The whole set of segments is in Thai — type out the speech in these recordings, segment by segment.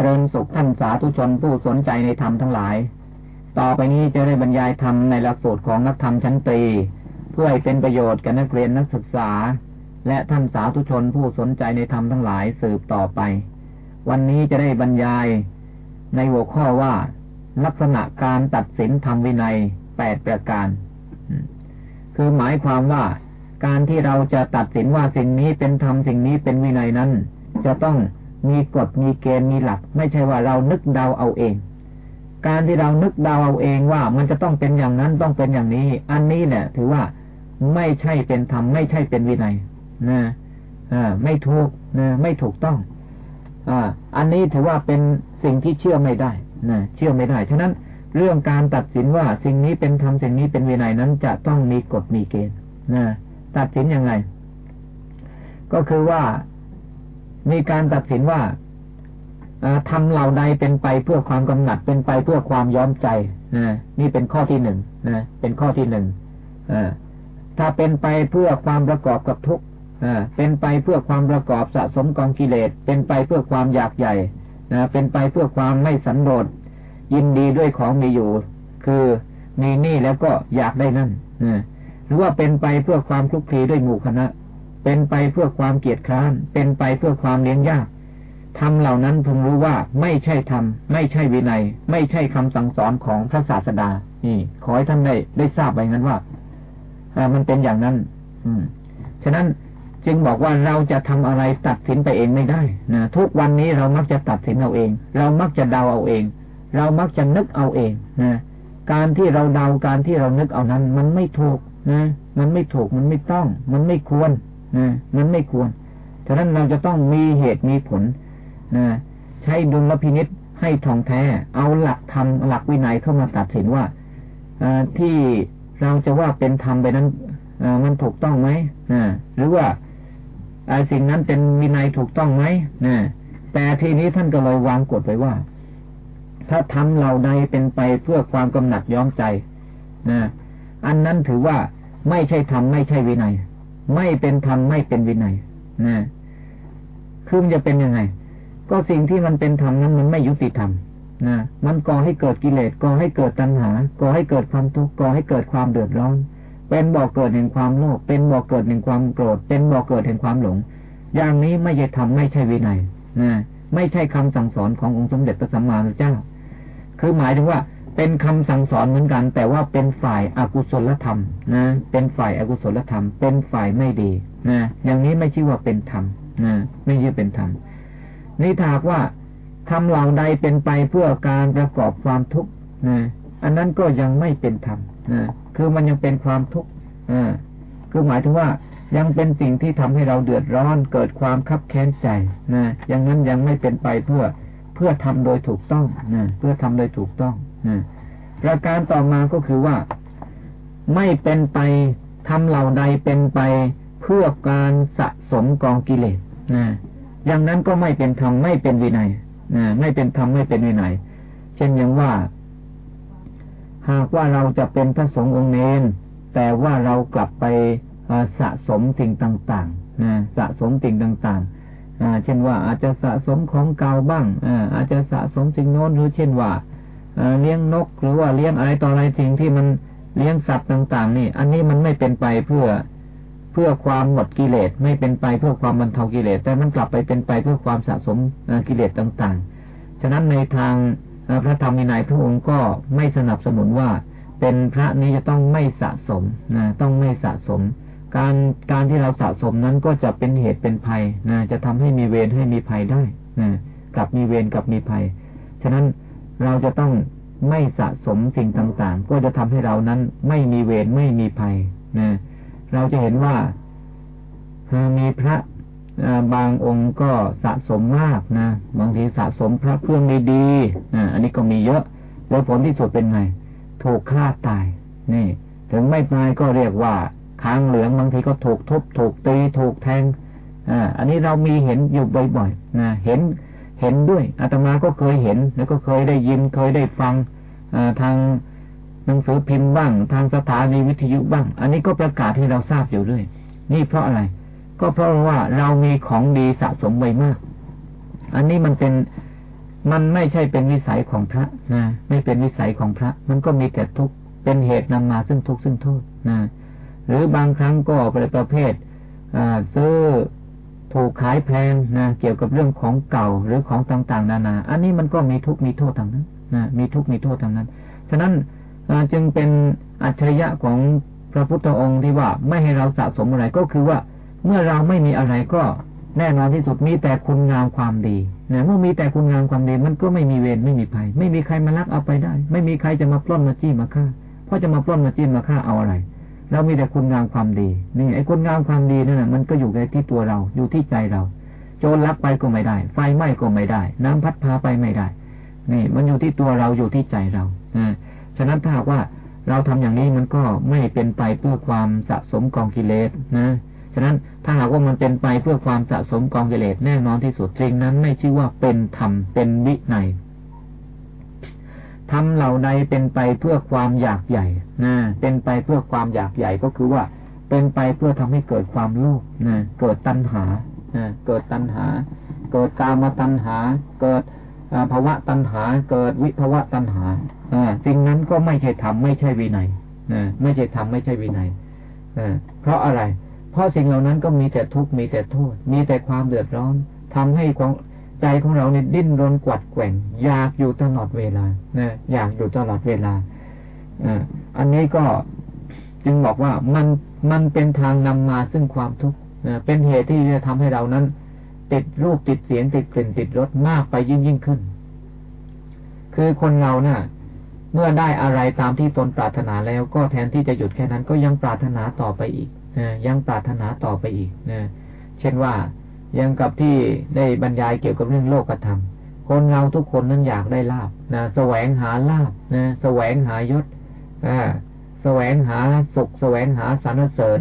จริญสุขท่านสาธุชนผู้สนใจในธรรมทั้งหลาย ต่อไปนี้จะได้บรรยายธรรมในหลักสูตรของนักธรรมชั้นตรี เพื่อให้เป็นประโยชน์แก่นักเรียนนักศึกษา และท่านสาธุชนผู้สนใจในธรรมทั้งหลายสืบต่อไป วันนี้จะได้บรรยายในหัวข้อว่า ลักษณะการตัดสินธรรมวินัยแปดประการ คือหมายความว่าการที่เราจะตัดสินว่าสิ่งนี้เป็นธรรมสิ่งนี้เป็นวินัยนั้น จะต้อง มีกฎมีเกณฑ์มีหลัก ไม่ใช่ว่าเรานึกเดาเอาเอง การที่เรานึกเดาเอาเองว่ามันจะต้องเป็นอย่างนั้นต้องเป็นอย่างนี้ อันนี้เนี่ยถือว่าไม่ใช่เป็นธรรมไม่ใช่เป็นวินัยนะอ่าไม่ถูกนะไม่ถูกต้องอ่าอันนี้ถือว่าเป็นสิ่งที่เชื่อไม่ได้นะเชื่อไม่ได้ฉะนั้นเรื่องการตัดสินว่าสิ่งนี้เป็นธรรมสิ่งนี้เป็นวินัยนั้นจะต้องมีกฎมีเกณฑ์นะตัดสินยังไง ก็คือว่า มีการตัดสินว่าทำเหล่าใดเป็นไปเพื่อความกำหนัดเป็นไปเพื่อความย้อมใจนะนี่เป็นข้อที่หนึ่งนะเป็นข้อที่หนึ่งถ้าเป็นไปเพื่อความประกอบกับทุกข์เป็นไปเพื่อความประกอบสะสมกองกิเลส เป็นไปเพื่อความอยากใหญ่นะเป็นไปเพื่อความไม่สันโดษยินดีด้วยของมีอยู่ คือมีนี่แล้วก็อยากได้นั่นนะหรือว่าเป็นไปเพื่อความคลุกคลีด้วยหมู่คณะ เป็นไปเพื่อความเกียรติค้าน เป็นไปเพื่อความเลี้ยงยากทำเหล่านั้นพึงรู้ว่าไม่ใช่ธรรม ไม่ใช่วินัย ไม่ใช่คำสั่งสอนของพระศาสดา นี่ ขอให้ท่านได้ได้ทราบไว้งั้นว่ามันเป็นอย่างนั้น อืม ฉะนั้นจึงบอกว่าเราจะทำอะไรตัดสินไปเองไม่ได้นะทุกวันนี้เรามักจะตัดสินเอาเอง เรามักจะเดาเอาเอง เรามักจะนึกเอาเองนะการที่เราเดาการที่เรานึกเอานั้น มันไม่ถูกนะ มันไม่ถูกมันไม่ต้อง มันไม่ควร มันไม่ควรฉะนั้นเราจะต้องมีเหตุมีผลนะใช้ดุลพินิษให้ท่องแท้ เอาหลักธรรมหลักวินัยเข้ามาตัดสินว่าอที่เราจะว่าเป็นธรรมไปนั้นมันถูกต้องไหมนะหรือว่าสิ่งนั้นเป็นวินัยถูกต้องไหมนะแต่ทีนี้ท่านก็เลยวางกฎไว้ว่า ถ้าทำเราใดเป็นไปเพื่อความกำหนัดย้อมใจนะอันนั้นถือว่าไม่ใช่ธรรมไม่ใช่วินัย ไม่เป็นธรรมไม่เป็นวินัยนะคือมันจะเป็นยังไง ก็สิ่งที่มันเป็นธรรมนั้นมันไม่ยุติธรรมนะมันก่อให้เกิดกิเลสก่อให้เกิดตัณหาก่อให้เกิดความทุกข์ก่อให้เกิดความเดือดร้อน เป็นบ่อกเกิดแห่งความโลภเป็นบ่อกเกิดแห่งความโกรธ เป็นบ่อกเกิดแห่งความหลง อย่างนี้ไม่ใช่ธรรมไม่ใช่วินัยนะไม่ใช่คำสั่งสอนขององค์สมเด็จพระสัมมาสัมพุทธเจ้า คือหมายถึงว่า เป็นคำสั่งสอนเหมือนกัน แต่ว่าเป็นฝ่ายอากุศลธรรมนะ เป็นฝ่ายอากุศลธรรม เป็นฝ่ายไม่ดีนะอย่างนี้ไม่ชื่อว่าเป็นธรรมนะไม่ใช่เป็นธรรมนี่ถากว่าทำเหล่าใดเป็นไปเพื่อการประกอบความทุกข์นะอันนั้นก็ยังไม่เป็นธรรมนะคือมันยังเป็นความทุกข์อ่าคือหมายถึงว่ายังเป็นสิ่งที่ทำให้เราเดือดร้อนเกิดความคับแค้นใจนะอย่างนั้นยังไม่เป็นไปเพื่อเพื่อทำโดยถูกต้องนะเพื่อทำโดยถูกต้อง ประการต่อมาก็คือว่าไม่เป็นไปทำเหล่าใดเป็นไปเพื่อการสะสมกองกิเลสนะอย่างนั้นก็ไม่เป็นธรรมไม่เป็นวินัยนะไม่เป็นธรรมไม่เป็นวินัย เช่นอย่างว่า หากว่าเราจะเป็นพระสงฆ์องค์เนนแต่ว่าเรากลับไปสะสมสิ่งต่างๆนะสะสมสิ่งต่างๆเช่นว่าอาจจะสะสมของเก่าบ้างอาจจะสะสมสิ่งโน้นหรือเช่นว่า เลี้ยงนกหรือว่าเลี้ยงอะไรต่ออะไรสิ่งที่มันเลี้ยงสัตว์ต่าง ๆ นี่ อันนี้มันไม่เป็นไปเพื่อเพื่อความหมดกิเลสไม่เป็นไปเพื่อความบรรเทากิเลส แต่มันกลับไปเป็นไปเพื่อความสะสมกิเลสต่าง ๆ ฉะนั้นในทางพระธรรมในในพระองค์ก็ไม่สนับสนุนว่าเป็นพระนี้จะต้องไม่สะสมนะต้องไม่สะสม การการที่เราสะสมนั้นก็จะเป็นเหตุเป็นภัยนะจะทำให้มีเวรให้มีภัยได้นะกลับมีเวรกลับมีภัย ฉะนั้น เราจะต้องไม่สะสมสิ่งต่างๆ ก็จะทำให้เรานั้นไม่มีเวรไม่มีภัยนะเราจะเห็นว่ามีพระบางองค์ก็สะสมมากนะบางทีสะสมพระเครื่องดีๆอันนี้ก็มีเยอะ แล้วผลที่สุดเป็นไง ถูกฆ่าตาย นี่ ถึงไม่ตายก็เรียกว่าค้างเหลืองบางทีก็ถูกทุบถูกตีถูกแทงอ่าอันนี้เรามีเห็นอยู่บ่อยๆนะเห็น เห็นด้วยอาตมาก็เคยเห็น แล้วก็เคยได้ยินเคยได้ฟังทางหนังสือพิมพ์บ้าง ทางสถานีวิทยุบ้าง อันนี้ก็ประกาศให้เราทราบอยู่เรื่อยนี่เพราะอะไร ก็เพราะว่าเรามีของดีสะสมไว้มาก อันนี้มันเป็นมันไม่ใช่เป็นวิสัยของพระนะไม่เป็นวิสัยของพระ มันก็มีแต่ทุกข์เป็นเหตุนำมาซึ่งทุกข์ซึ่งโทษนะหรือบางครั้งก็เป็นประเภทซื้อ ถูกขายแพงนะเกี่ยวกับเรื่องของเก่าหรือของต่างๆ นานา อันนี้มันก็มีทุกมีโทษทางนั้นนะมีทุกมีโทษทางนั้น ฉะนั้นจึงเป็นอัจฉริยะของพระพุทธองค์ที่ว่าไม่ให้เราสะสมอะไรก็คือว่าเมื่อเราไม่มีอะไรก็แน่นอนที่สุดมีแต่คุณงามความดีนะเมื่อมีแต่คุณงามความดีมันก็ไม่มีเวรไม่มีภัย ไม่มีใครมาลักเอาไปได้ ไม่มีใครจะมาปล้นมาจี้มาฆ่าเพราะจะมาปล้นมาจี้มาฆ่าเอาอะไร เรามีแต่คุณงามความดี นี่ไอ้คุณงามความดีนั่นแหะมันก็อยู่ในที่ตัวเราอยู่ที่ใจเรา โจรลักไปก็ไม่ได้ ไฟไหม้ก็ไม่ได้ น้ำพัดพาไปไม่ได้ นี่ มันอยู่ที่ตัวเราอยู่ที่ใจเราอฉะนั้นถ้าว่าเราทำอย่างนี้มันก็ไม่เป็นไปเพื่อความสะสมกองกิเลสนะฉะนั้นถ้าหากว่ามันเป็นไปเพื่อความสะสมกองกิเลสแน่นอนที่สุดสิ่งนั้นไม่ชื่อว่าเป็นธรรมเป็นวิไน ทำเหล่าใดเป็นไปเพื่อความอยากใหญ่นะเป็นไปเพื่อความอยากใหญ่ก็คือว่า เป็นไปเพื่อทำให้เกิดความโลภนะเกิดตัณหาเกิดตัณหา เกิดกามตัณหา เกิดภาวะตัณหา เกิดวิภาวะตัณหาสิ่งนั้นก็ไม่ใช่ธรรมไม่ใช่วินัยไม่ใช่ธรรมไม่ใช่วินัยเพราะอะไร เพราะสิ่งเหล่านั้นก็มีแต่ทุกข์มีแต่โทษ มีแต่ความเดือดร้อนทำให้ของ ใจของเราเนี่ยดิ้นรนกวัดแกว่งอยากอยู่ตลอดเวลานะอยากอยู่ตลอดเวลาอันนี้ก็จึงบอกว่ามันมันเป็นทางนำมาซึ่งความทุกข์เป็นเหตุที่จะทำให้เรานั้น ติดรูปติดเสียงติดกลิ่นติดรสมากไปยิ่งยิ่งขึ้น คือคนเราเนะ่ะ เมื่อได้อะไรตามที่ตนปรารถนาแล้วก็แทนที่จะหยุดแค่นั้นก็ยังปรารถนาต่อไปอีกยังปรารถนาต่อไปอีกนะเช่นว่า ยังกับที่ได้บรรยายเกี่ยวกับเรื่องโลกธรรม คนเราทุกคนนั้นอยากได้ลาบนะแสวงหาลาบนะแสวงหายศอ่าแสวงหาสุขแสวงหาสรรเสริญ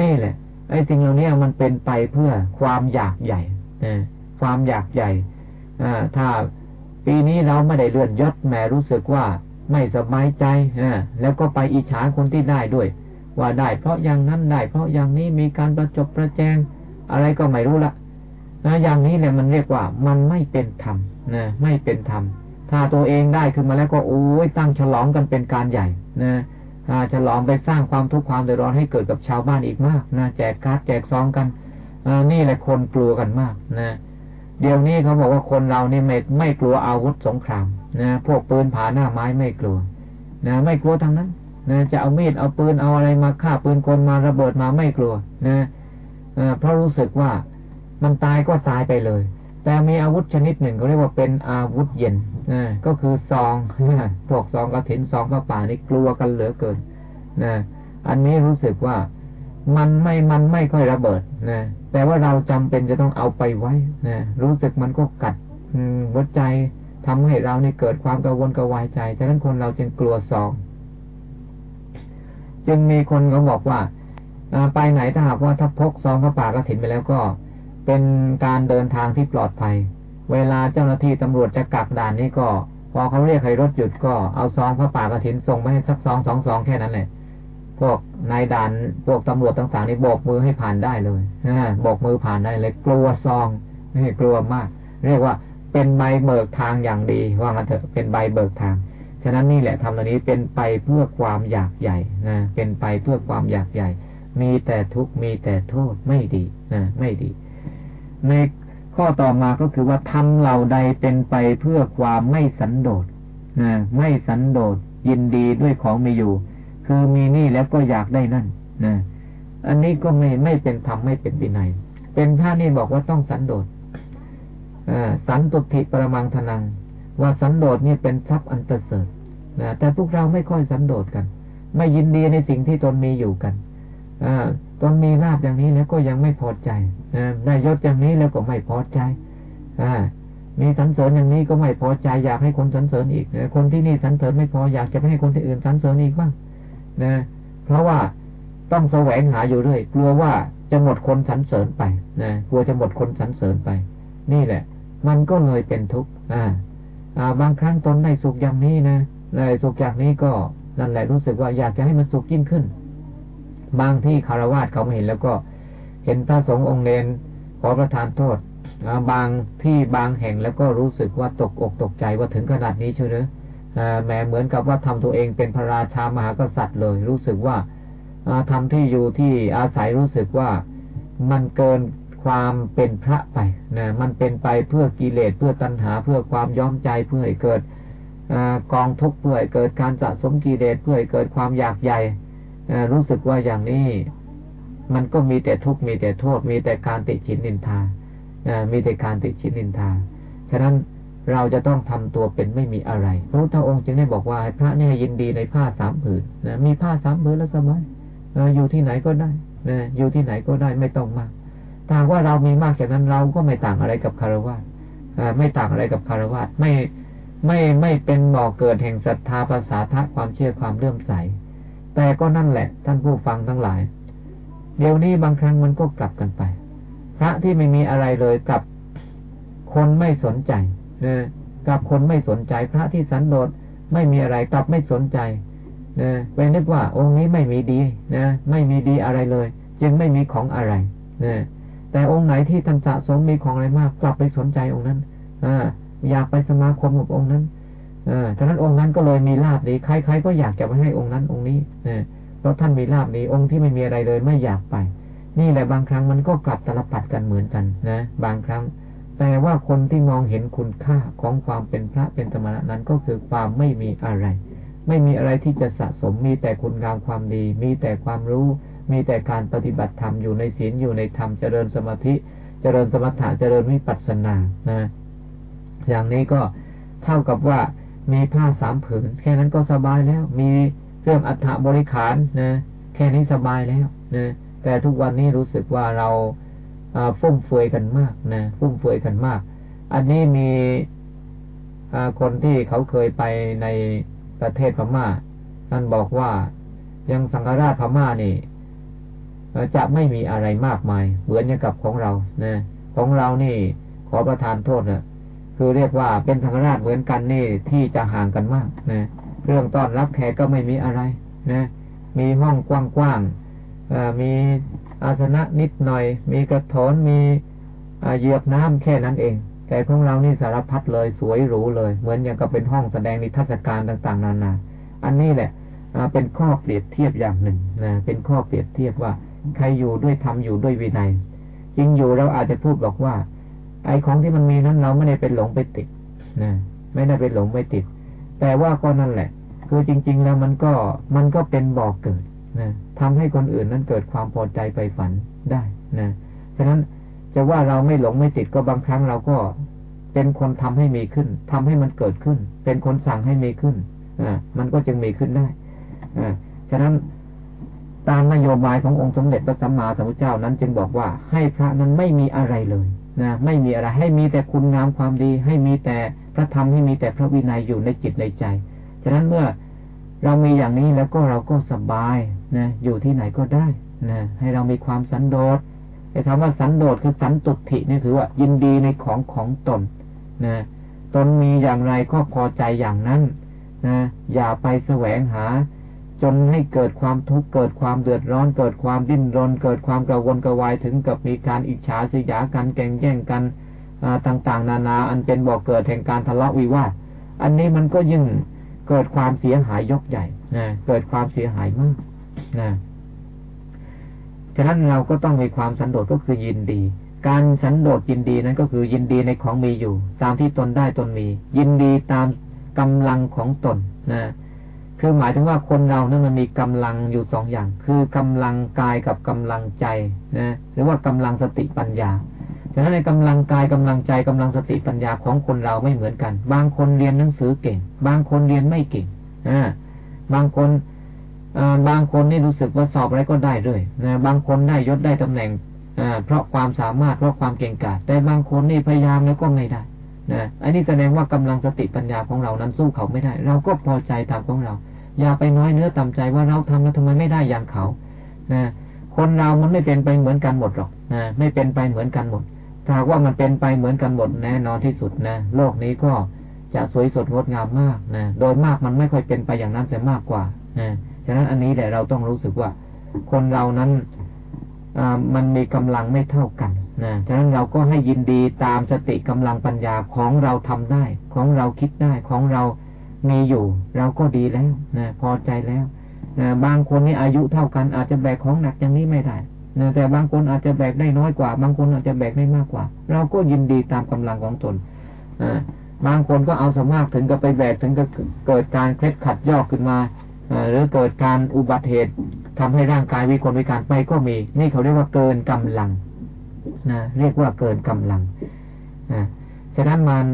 นี่แหละไอ้สิ่งเหล่านี้มันเป็นไปเพื่อความอยากใหญ่นะความอยากใหญ่อถ้าปีนี้เราไม่ได้เลื่อนยศแม่รู้สึกว่าไม่สบายใจอ่าแล้วก็ไปอิจฉาคนที่ได้ด้วย ว่าได้เพราะอย่างนั้นได้เพราะอย่างนี้มีการประจบประแจง อะไรก็ไม่รู้ละนะอย่างนี้แหละมันเรียกว่ามันไม่เป็นธรรมนะไม่เป็นธรรมถ้าตัวเองได้ขึ้นมาแล้วก็โอ้ยตั้งฉลองกันเป็นการใหญ่นะฉลองไปสร้างความทุกข์ความเดือดร้อนให้เกิดกับชาวบ้านอีกมากนะแจกการ์ดแจกซองกันนี่แหละคนกลัวกันมากนะเดี๋ยวนี้เขาบอกว่าคนเรานี่ไม่ไม่กลัวอาวุธสงครามนะพวกปืนผาหน้าไม้ไม่กลัวนะไม่กลัวทั้งนั้นนะจะเอามีดเอาปืนเอาอะไรมาฆ่าปืนคนมาระเบิดมาไม่กลัวนะ เพราะรู้สึกว่ามันตายก็ตายไปเลย แต่มีอาวุธชนิดหนึ่งเขาเรียกว่าเป็นอาวุธเย็นนะก็คือซองพวกซองกระถินซองพระป่านี่กลัวกันเหลือเกินนะอันนี้รู้สึกว่ามันไม่มันไม่ค่อยระเบิดนะแต่ว่าเราจำเป็นจะต้องเอาไปไว้นะรู้สึกมันก็กัดหัวใจทำให้เราเนี่เกิดความกังวลกระวายใจฉะนั้นคนเราจึงกลัวซอง จึงมีคนเขาบอกว่า ไปไหนถ้าหากว่าถ้าพกซองพระป่ากระถินไปแล้วก็ เป็นการเดินทางที่ปลอดภัย เวลาเจ้าหน้าที่ตำรวจจะกักด่านนี้ก็ พอเขาเรียกให้รถหยุดก็เอาซองพระป่ากระถินส่งไปให้สักซองสองซองแค่นั้นแหละพวกนายด่านพวกตำรวจต่างๆนี่โบกมือให้ผ่านได้เลยนะโบกมือผ่านได้เลย กลัวซองนี่กลัวมาก เรียกว่าเป็นใบเบิกทางอย่างดีว่างันเถอะเป็นใบเบิกทางฉะนั้นนี่แหละทำตรงนี้เป็นไปเพื่อความอยากใหญ่นะเป็นไปเพื่อความอยากใหญ่ มีแต่ทุกข์มีแต่โทษไม่ดีนะไม่ดี ในข้อต่อมาก็คือว่าทำเหล่าใดเป็นไปเพื่อความไม่สันโดษนะไม่สันโดษยินดีด้วยของมีอยู่ คือมีนี่แล้วก็อยากได้นั่นนะอันนี้ก็ไม่ไม่เป็นธรรมไม่เป็นปินัย เป็นท่านี่บอกว่าต้องสันโดษสันตุทิปรมังทนัง ว่าสันโดษนี่เป็นทรัพย์อันประเสริฐนะแต่พวกเราไม่ค่อยสันโดษกัน ไม่ยินดีในสิ่งที่ตนมีอยู่กัน ตนมีลาบอย่างนี้แล้วก็ยังไม่พอใจได้ยศอย่างนี้แล้วก็ไม่พอใจอมีสันเสริญอย่างนี้ก็ไม่พอใจอยากให้คนสันเสริญอีกคนที่นี่สันเสริญไม่พออยากจะให้คนที่อื่นสันเสริญอีกบ้างนะเพราะว่าต้องแสวงหาอยู่เรื่อยกลัวว่าจะหมดคนสันเสริญไปนะกลัวจะหมดคนสันเสริญไป นี่แหละ มันก็เลยเป็นทุกข์อ่า บางครั้งตนได้สุขอย่างนี้นะได้สุขอย่างนี้ก็นั่นแหละรู้สึกว่าอยากจะให้มันสุขยิ่งขึ้น บางที่คารวะเขาไม่เห็นแล้วก็เห็นพระสงฆ์องค์เนนขอประทานโทษบางที่บางแห่งแล้วก็รู้สึกว่าตกอกตกใจว่าถึงขนาดนี้เชียวนะแม้เหมือนกับว่าทำตัวเองเป็นพระราชามหากษัตริย์เลย รู้สึกว่าทำที่อยู่ที่อาศัยรู้สึกว่ามันเกินความเป็นพระไปนะมันเป็นไปเพื่อกิเลสเพื่อตัณหา เพื่อความย้อมใจเพื่อให้เกิดอกองทุกข์เพื่อให้เกิดการสะสมกิเลสเพื่อให้เกิดความอยากใหญ่ รู้สึกว่าอย่างนี้มันก็มีแต่ทุกข์มีแต่โทษ มีแต่การติชินนินทามีแต่การติชินนินทา ฉะนั้นเราจะต้องทำตัวเป็นไม่มีอะไร พระพุทธองค์จึงได้บอกว่าพระเนี่ยยินดีในผ้าสามผืนนะมีผ้าสามผืนแล้วสบายอยู่ที่ไหนก็ได้นะอยู่ที่ไหนก็ได้ไม่ต้องมากถ้าว่าเรามีมากจากนั้นเราก็ไม่ต่างอะไรกับคารวะไม่ต่างอะไรกับคารวะไม่ไม่ไม่เป็นบ่อเกิดแห่งศรัทธาภาษาทะความเชื่อความเลื่อมใส แต่ก็นั่นแหละ ท่านผู้ฟังทั้งหลาย เดี๋ยวนี้บางครั้งมันก็กลับกันไป พระที่ไม่มีอะไรเลยกับคนไม่สนใจนะกับคนไม่สนใจ พระที่สันโดษไม่มีอะไรกลับไม่สนใจนะไปนึกว่าองค์นี้ไม่มีดีนะไม่มีดีอะไรเลย จึงไม่มีของอะไรนะแต่องค์ไหนที่ท่านสะสมมีของอะไรมาก กลับไปสนใจองค์นั้นออยากไปสมาคมกับองค์นั้น ฉะนั้นองค์นั้นก็เลยมีลาบดีใครๆก็อยากจะไปให้องค์นั้นองค์นี้เพราะท่านมีลาบดีองค์ที่ไม่มีอะไรเลยไม่อยากไป นี่แหละบางครั้งมันก็กลับตลปัดกันเหมือนกันนะ บางครั้ง แต่ว่าคนที่มองเห็นคุณค่าของความเป็นพระเป็นธรรมะนั้นก็คือความไม่มีอะไร ไม่มีอะไรที่จะสะสม มีแต่คุณงามความดี มีแต่ความรู้ มีแต่การปฏิบัติธรรมอยู่ในศีลอยู่ในธรรมเจริญสมาธิ เจริญสมถะเจริญวิปัสสนานะ อย่างนี้ก็เท่ากับว่า มีผ้าสามผืน แค่นั้นก็สบายแล้ว มีเครื่องอัฐบริขารนะแค่นี้สบายแล้วนะแต่ทุกวันนี้รู้สึกว่าเราฟุ่มเฟือยกันมากนะฟุ่มเฟือยกันมาก อันนี้มีคนที่เขาเคยไปในประเทศพม่าท่านบอกว่ายังสังฆราชพม่านี่จะไม่มีอะไรมากมาย เหมือนอย่างกับของเรานะของเรานี่ ขอประทานโทษนะ คือเรียกว่าเป็นสังฆราชเหมือนกันนี่ที่จะห่างกันมากนะเรื่องต้อนรับแขกก็ไม่มีอะไรนะมีห้องกว้างๆมีอาสนะนิดหน่อย มีกระถนมีเหยียบน้ำแค่นั้นเอง แต่ของเรานี่สารพัดเลยสวยหรูเลย เหมือนอย่างกับเป็นห้องแสดงนิทรรศการต่าง ๆ นานา อันนี้แหละเป็นข้อเปรียบเทียบอย่างหนึ่งนะเป็นข้อเปรียบเทียบว่า ใครอยู่ด้วยธรรมอยู่ด้วยวินัยจริงอยู่เราอาจจะพูดบอกว่า ไอ้ของที่มันมีนั้นเราไม่ได้เป็นหลงไปติดนะไม่ได้เป็นหลงไปติด แต่ว่าก็นั่นแหละ คือจริง ๆ แล้วมันก็มันก็เป็นบ่อกเกิดนะทำให้คนอื่นนั้นเกิดความพอใจไปฝันได้นะฉะนั้นจะว่าเราไม่หลงไม่ติดก็บางครั้งเราก็เป็นคนทำให้มีขึ้นทำให้มันเกิดขึ้น เป็นคนสั่งให้มีขึ้นอ่ามันก็จึงมีขึ้นได้อ่าฉะนั้นตามนโยบายขององค์สมเด็จพระสัมมาสัมพุทธเจ้านั้นจึงบอกว่าให้พระนั้นไม่มีอะไรเลย นะไม่มีอะไรให้มีแต่คุณงามความดี ให้มีแต่พระธรรมให้มีแต่พระวินัยอยู่ในจิตในใจฉะนั้นเมื่อเรามีอย่างนี้แล้วก็เราก็สบายนะอยู่ที่ไหนก็ได้นะให้เรามีความสันโดษไอ้คำว่าสันโดษคือสันตุถินี่คือว่ายินดีในของของตนนะตนมีอย่างไรก็พอใจอย่างนั้นนะอย่าไปแสวงหา จนให้เกิดความทุกข์เกิดความเดือดร้อน เกิดความดิ้นรน เกิดความกระวนกระวายถึงกับมีการอิจฉาเสียากันแก่งแย่งกันต่างๆ นานา อันเป็นบ่อกเกิดแห่งการทะเลาะวิวาทอันนี้มันก็ยิ่งเกิดความเสียหายยกใหญ่นะเกิดความเสียหายมากนะฉะนั้นเราก็ต้องมีความสันโดษก็คือยินดี การสันโดษยินดีนั้นก็คือยินดีในของมีอยู่ ตามที่ตนได้ตนมี ยินดีตามกำลังของตนนะ คือหมายถึงว่าคนเรานั้นมันมีกำลังอยู่สองอย่าง คือกำลังกายกับกำลังใจนะหรือว่ากำลังสติปัญญาฉะนั้นในกำลังกายกำลังใจกำลังสติปัญญาของคนเราไม่เหมือนกัน บางคนเรียนหนังสือเก่ง บางคนเรียนไม่เก่งอ่าบางคนบางคนนี่รู้สึกว่าสอบอะไรก็ได้ด้วยนะบางคนได้ยศได้ตำแหน่งเพราะความสามารถเพราะความเก่งกาจแต่บางคนนี่พยายามแล้วก็ไม่ได้นะอันนี้แสดงว่ากำลังสติปัญญาของเรานั้นสู้เขาไม่ได้ เราก็พอใจตามของเรา อย่าไปน้อยเนื้อต่ำใจว่าเราทำแล้วทำไมไม่ได้อย่างเขานะคนเรามันไม่เป็นไปเหมือนกันหมดหรอกนะไม่เป็นไปเหมือนกันหมดถ้าว่ามันเป็นไปเหมือนกันหมดแน่นอนที่สุดนะโลกนี้ก็จะสวยสดงดงามมากนะโดยมากมันไม่ค่อยเป็นไปอย่างนั้นแต่มากกว่านะฉะนั้นอันนี้แหละเราต้องรู้สึกว่า คนเรานั้นมันมีกำลังไม่เท่ากันนะฉะนั้นเราก็ให้ยินดีตามสติกำลังปัญญาของเราทำได้ ของเราคิดได้ของเรา มีอยู่เราก็ดีแล้วนะพอใจแล้วนะบางคนนี่อายุเท่ากันอาจจะแบกของหนักอย่างนี้ไม่ได้นะแต่บางคนอาจจะแบกได้น้อยกว่า บางคนอาจจะแบกได้มากกว่า เราก็ยินดีตามกำลังของตนบางคนก็เอาสมากถึงก็ไปแบกถึงก็เกิดการเคล็ดขัดยอกขึ้นมาหรือเกิดการอุบัติเหตุทำให้ร่างกายวิกลวิการไปก็มี นี่เขาเรียกว่าเกินกำลังนะเรียกว่าเกินกำลังนะฉะนั้นมัน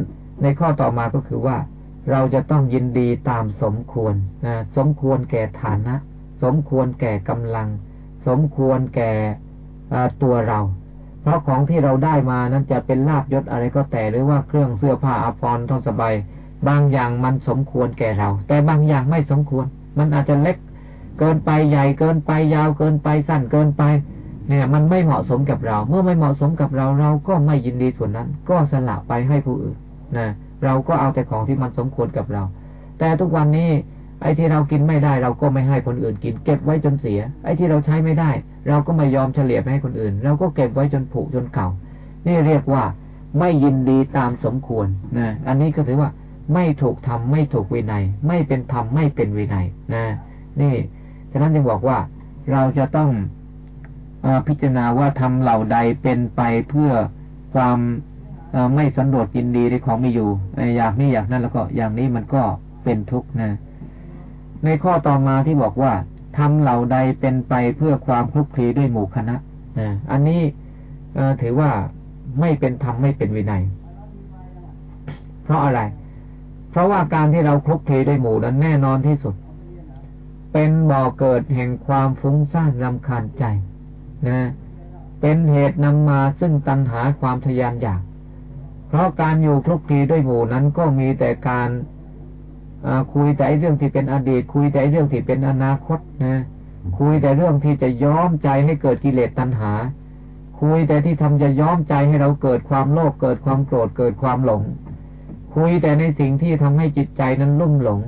ในข้อต่อมาก็คือว่า เราจะต้องยินดีตามสมควรนะสมควรแก่ฐานะ สมควรแก่กำลัง สมควรแก่ตัวเรา เพราะของที่เราได้มานั้นจะเป็นลาบยศอะไรก็แต่หรือว่าเครื่องเสื้อผ้าอาภรณ์ท่องสบายบางอย่างมันสมควรแก่เรา แต่บางอย่างไม่สมควร มันอาจจะเล็กเกินไปใหญ่เกินไปยาวเกินไปสั้นเกินไป เนี่ย มันไม่เหมาะสมกับเรา เมื่อไม่เหมาะสมกับเราเราก็ไม่ยินดีส่วนนั้น ก็สละไปให้ผู้อื่นนะ เราก็เอาแต่ของที่มันสมควรกับเรา แต่ทุกวันนี้ไอ้ที่เรากินไม่ได้เราก็ไม่ให้คนอื่นกิน เก็บไว้จนเสีย ไอ้ที่เราใช้ไม่ได้ เราก็ไม่ยอมเฉลี่ยให้คนอื่น เราก็เก็บไว้จนผุจนเก่า นี่เรียกว่าไม่ยินดีตามสมควรนะอันนี้ก็ถือว่าไม่ถูกทำไม่ถูกวินัย ไม่เป็นธรรมไม่เป็นวินัยนะนี่ฉะนั้นจึงบอกว่าเราจะต้องพิจารณาว่าทำเหล่าใดเป็นไปเพื่อความ ไม่สันโดษยินดีในของมีอยู่อยากนี่อยากนั่นแล้วก็อย่างนี้มันก็เป็นทุกข์นะ ในข้อต่อมาที่บอกว่าทำเหล่าใดเป็นไปเพื่อความคลุกคลีด้วยหมู่คณะนะอันนี้ถือว่าไม่เป็นธรรมไม่เป็นวินัย เพราะอะไร เพราะว่าการที่เราคลุกคลีด้วยหมู่นั้นแน่นอนที่สุด เป็นบ่อเกิดแห่งความฟุ้งซ่านรำคาญใจนะเป็นเหตุนำมาซึ่งตัณหาความทยานอยาก เพราะการอยู่คลุกคลีด้วยหมู่นั้นก็มีแต่การคุยแต่เรื่องที่เป็นอดีต คุยแต่เรื่องที่เป็นอนาคตนะคุยแต่เรื่องที่จะย้อมใจให้เกิดกิเลสตัณหา คุยแต่ที่ทำจะย้อมใจให้เราเกิดความโลภเกิดความโกรธเกิดความหลง คุยแต่ในสิ่งที่ทำให้จิตใจนั้นลุ่มหลง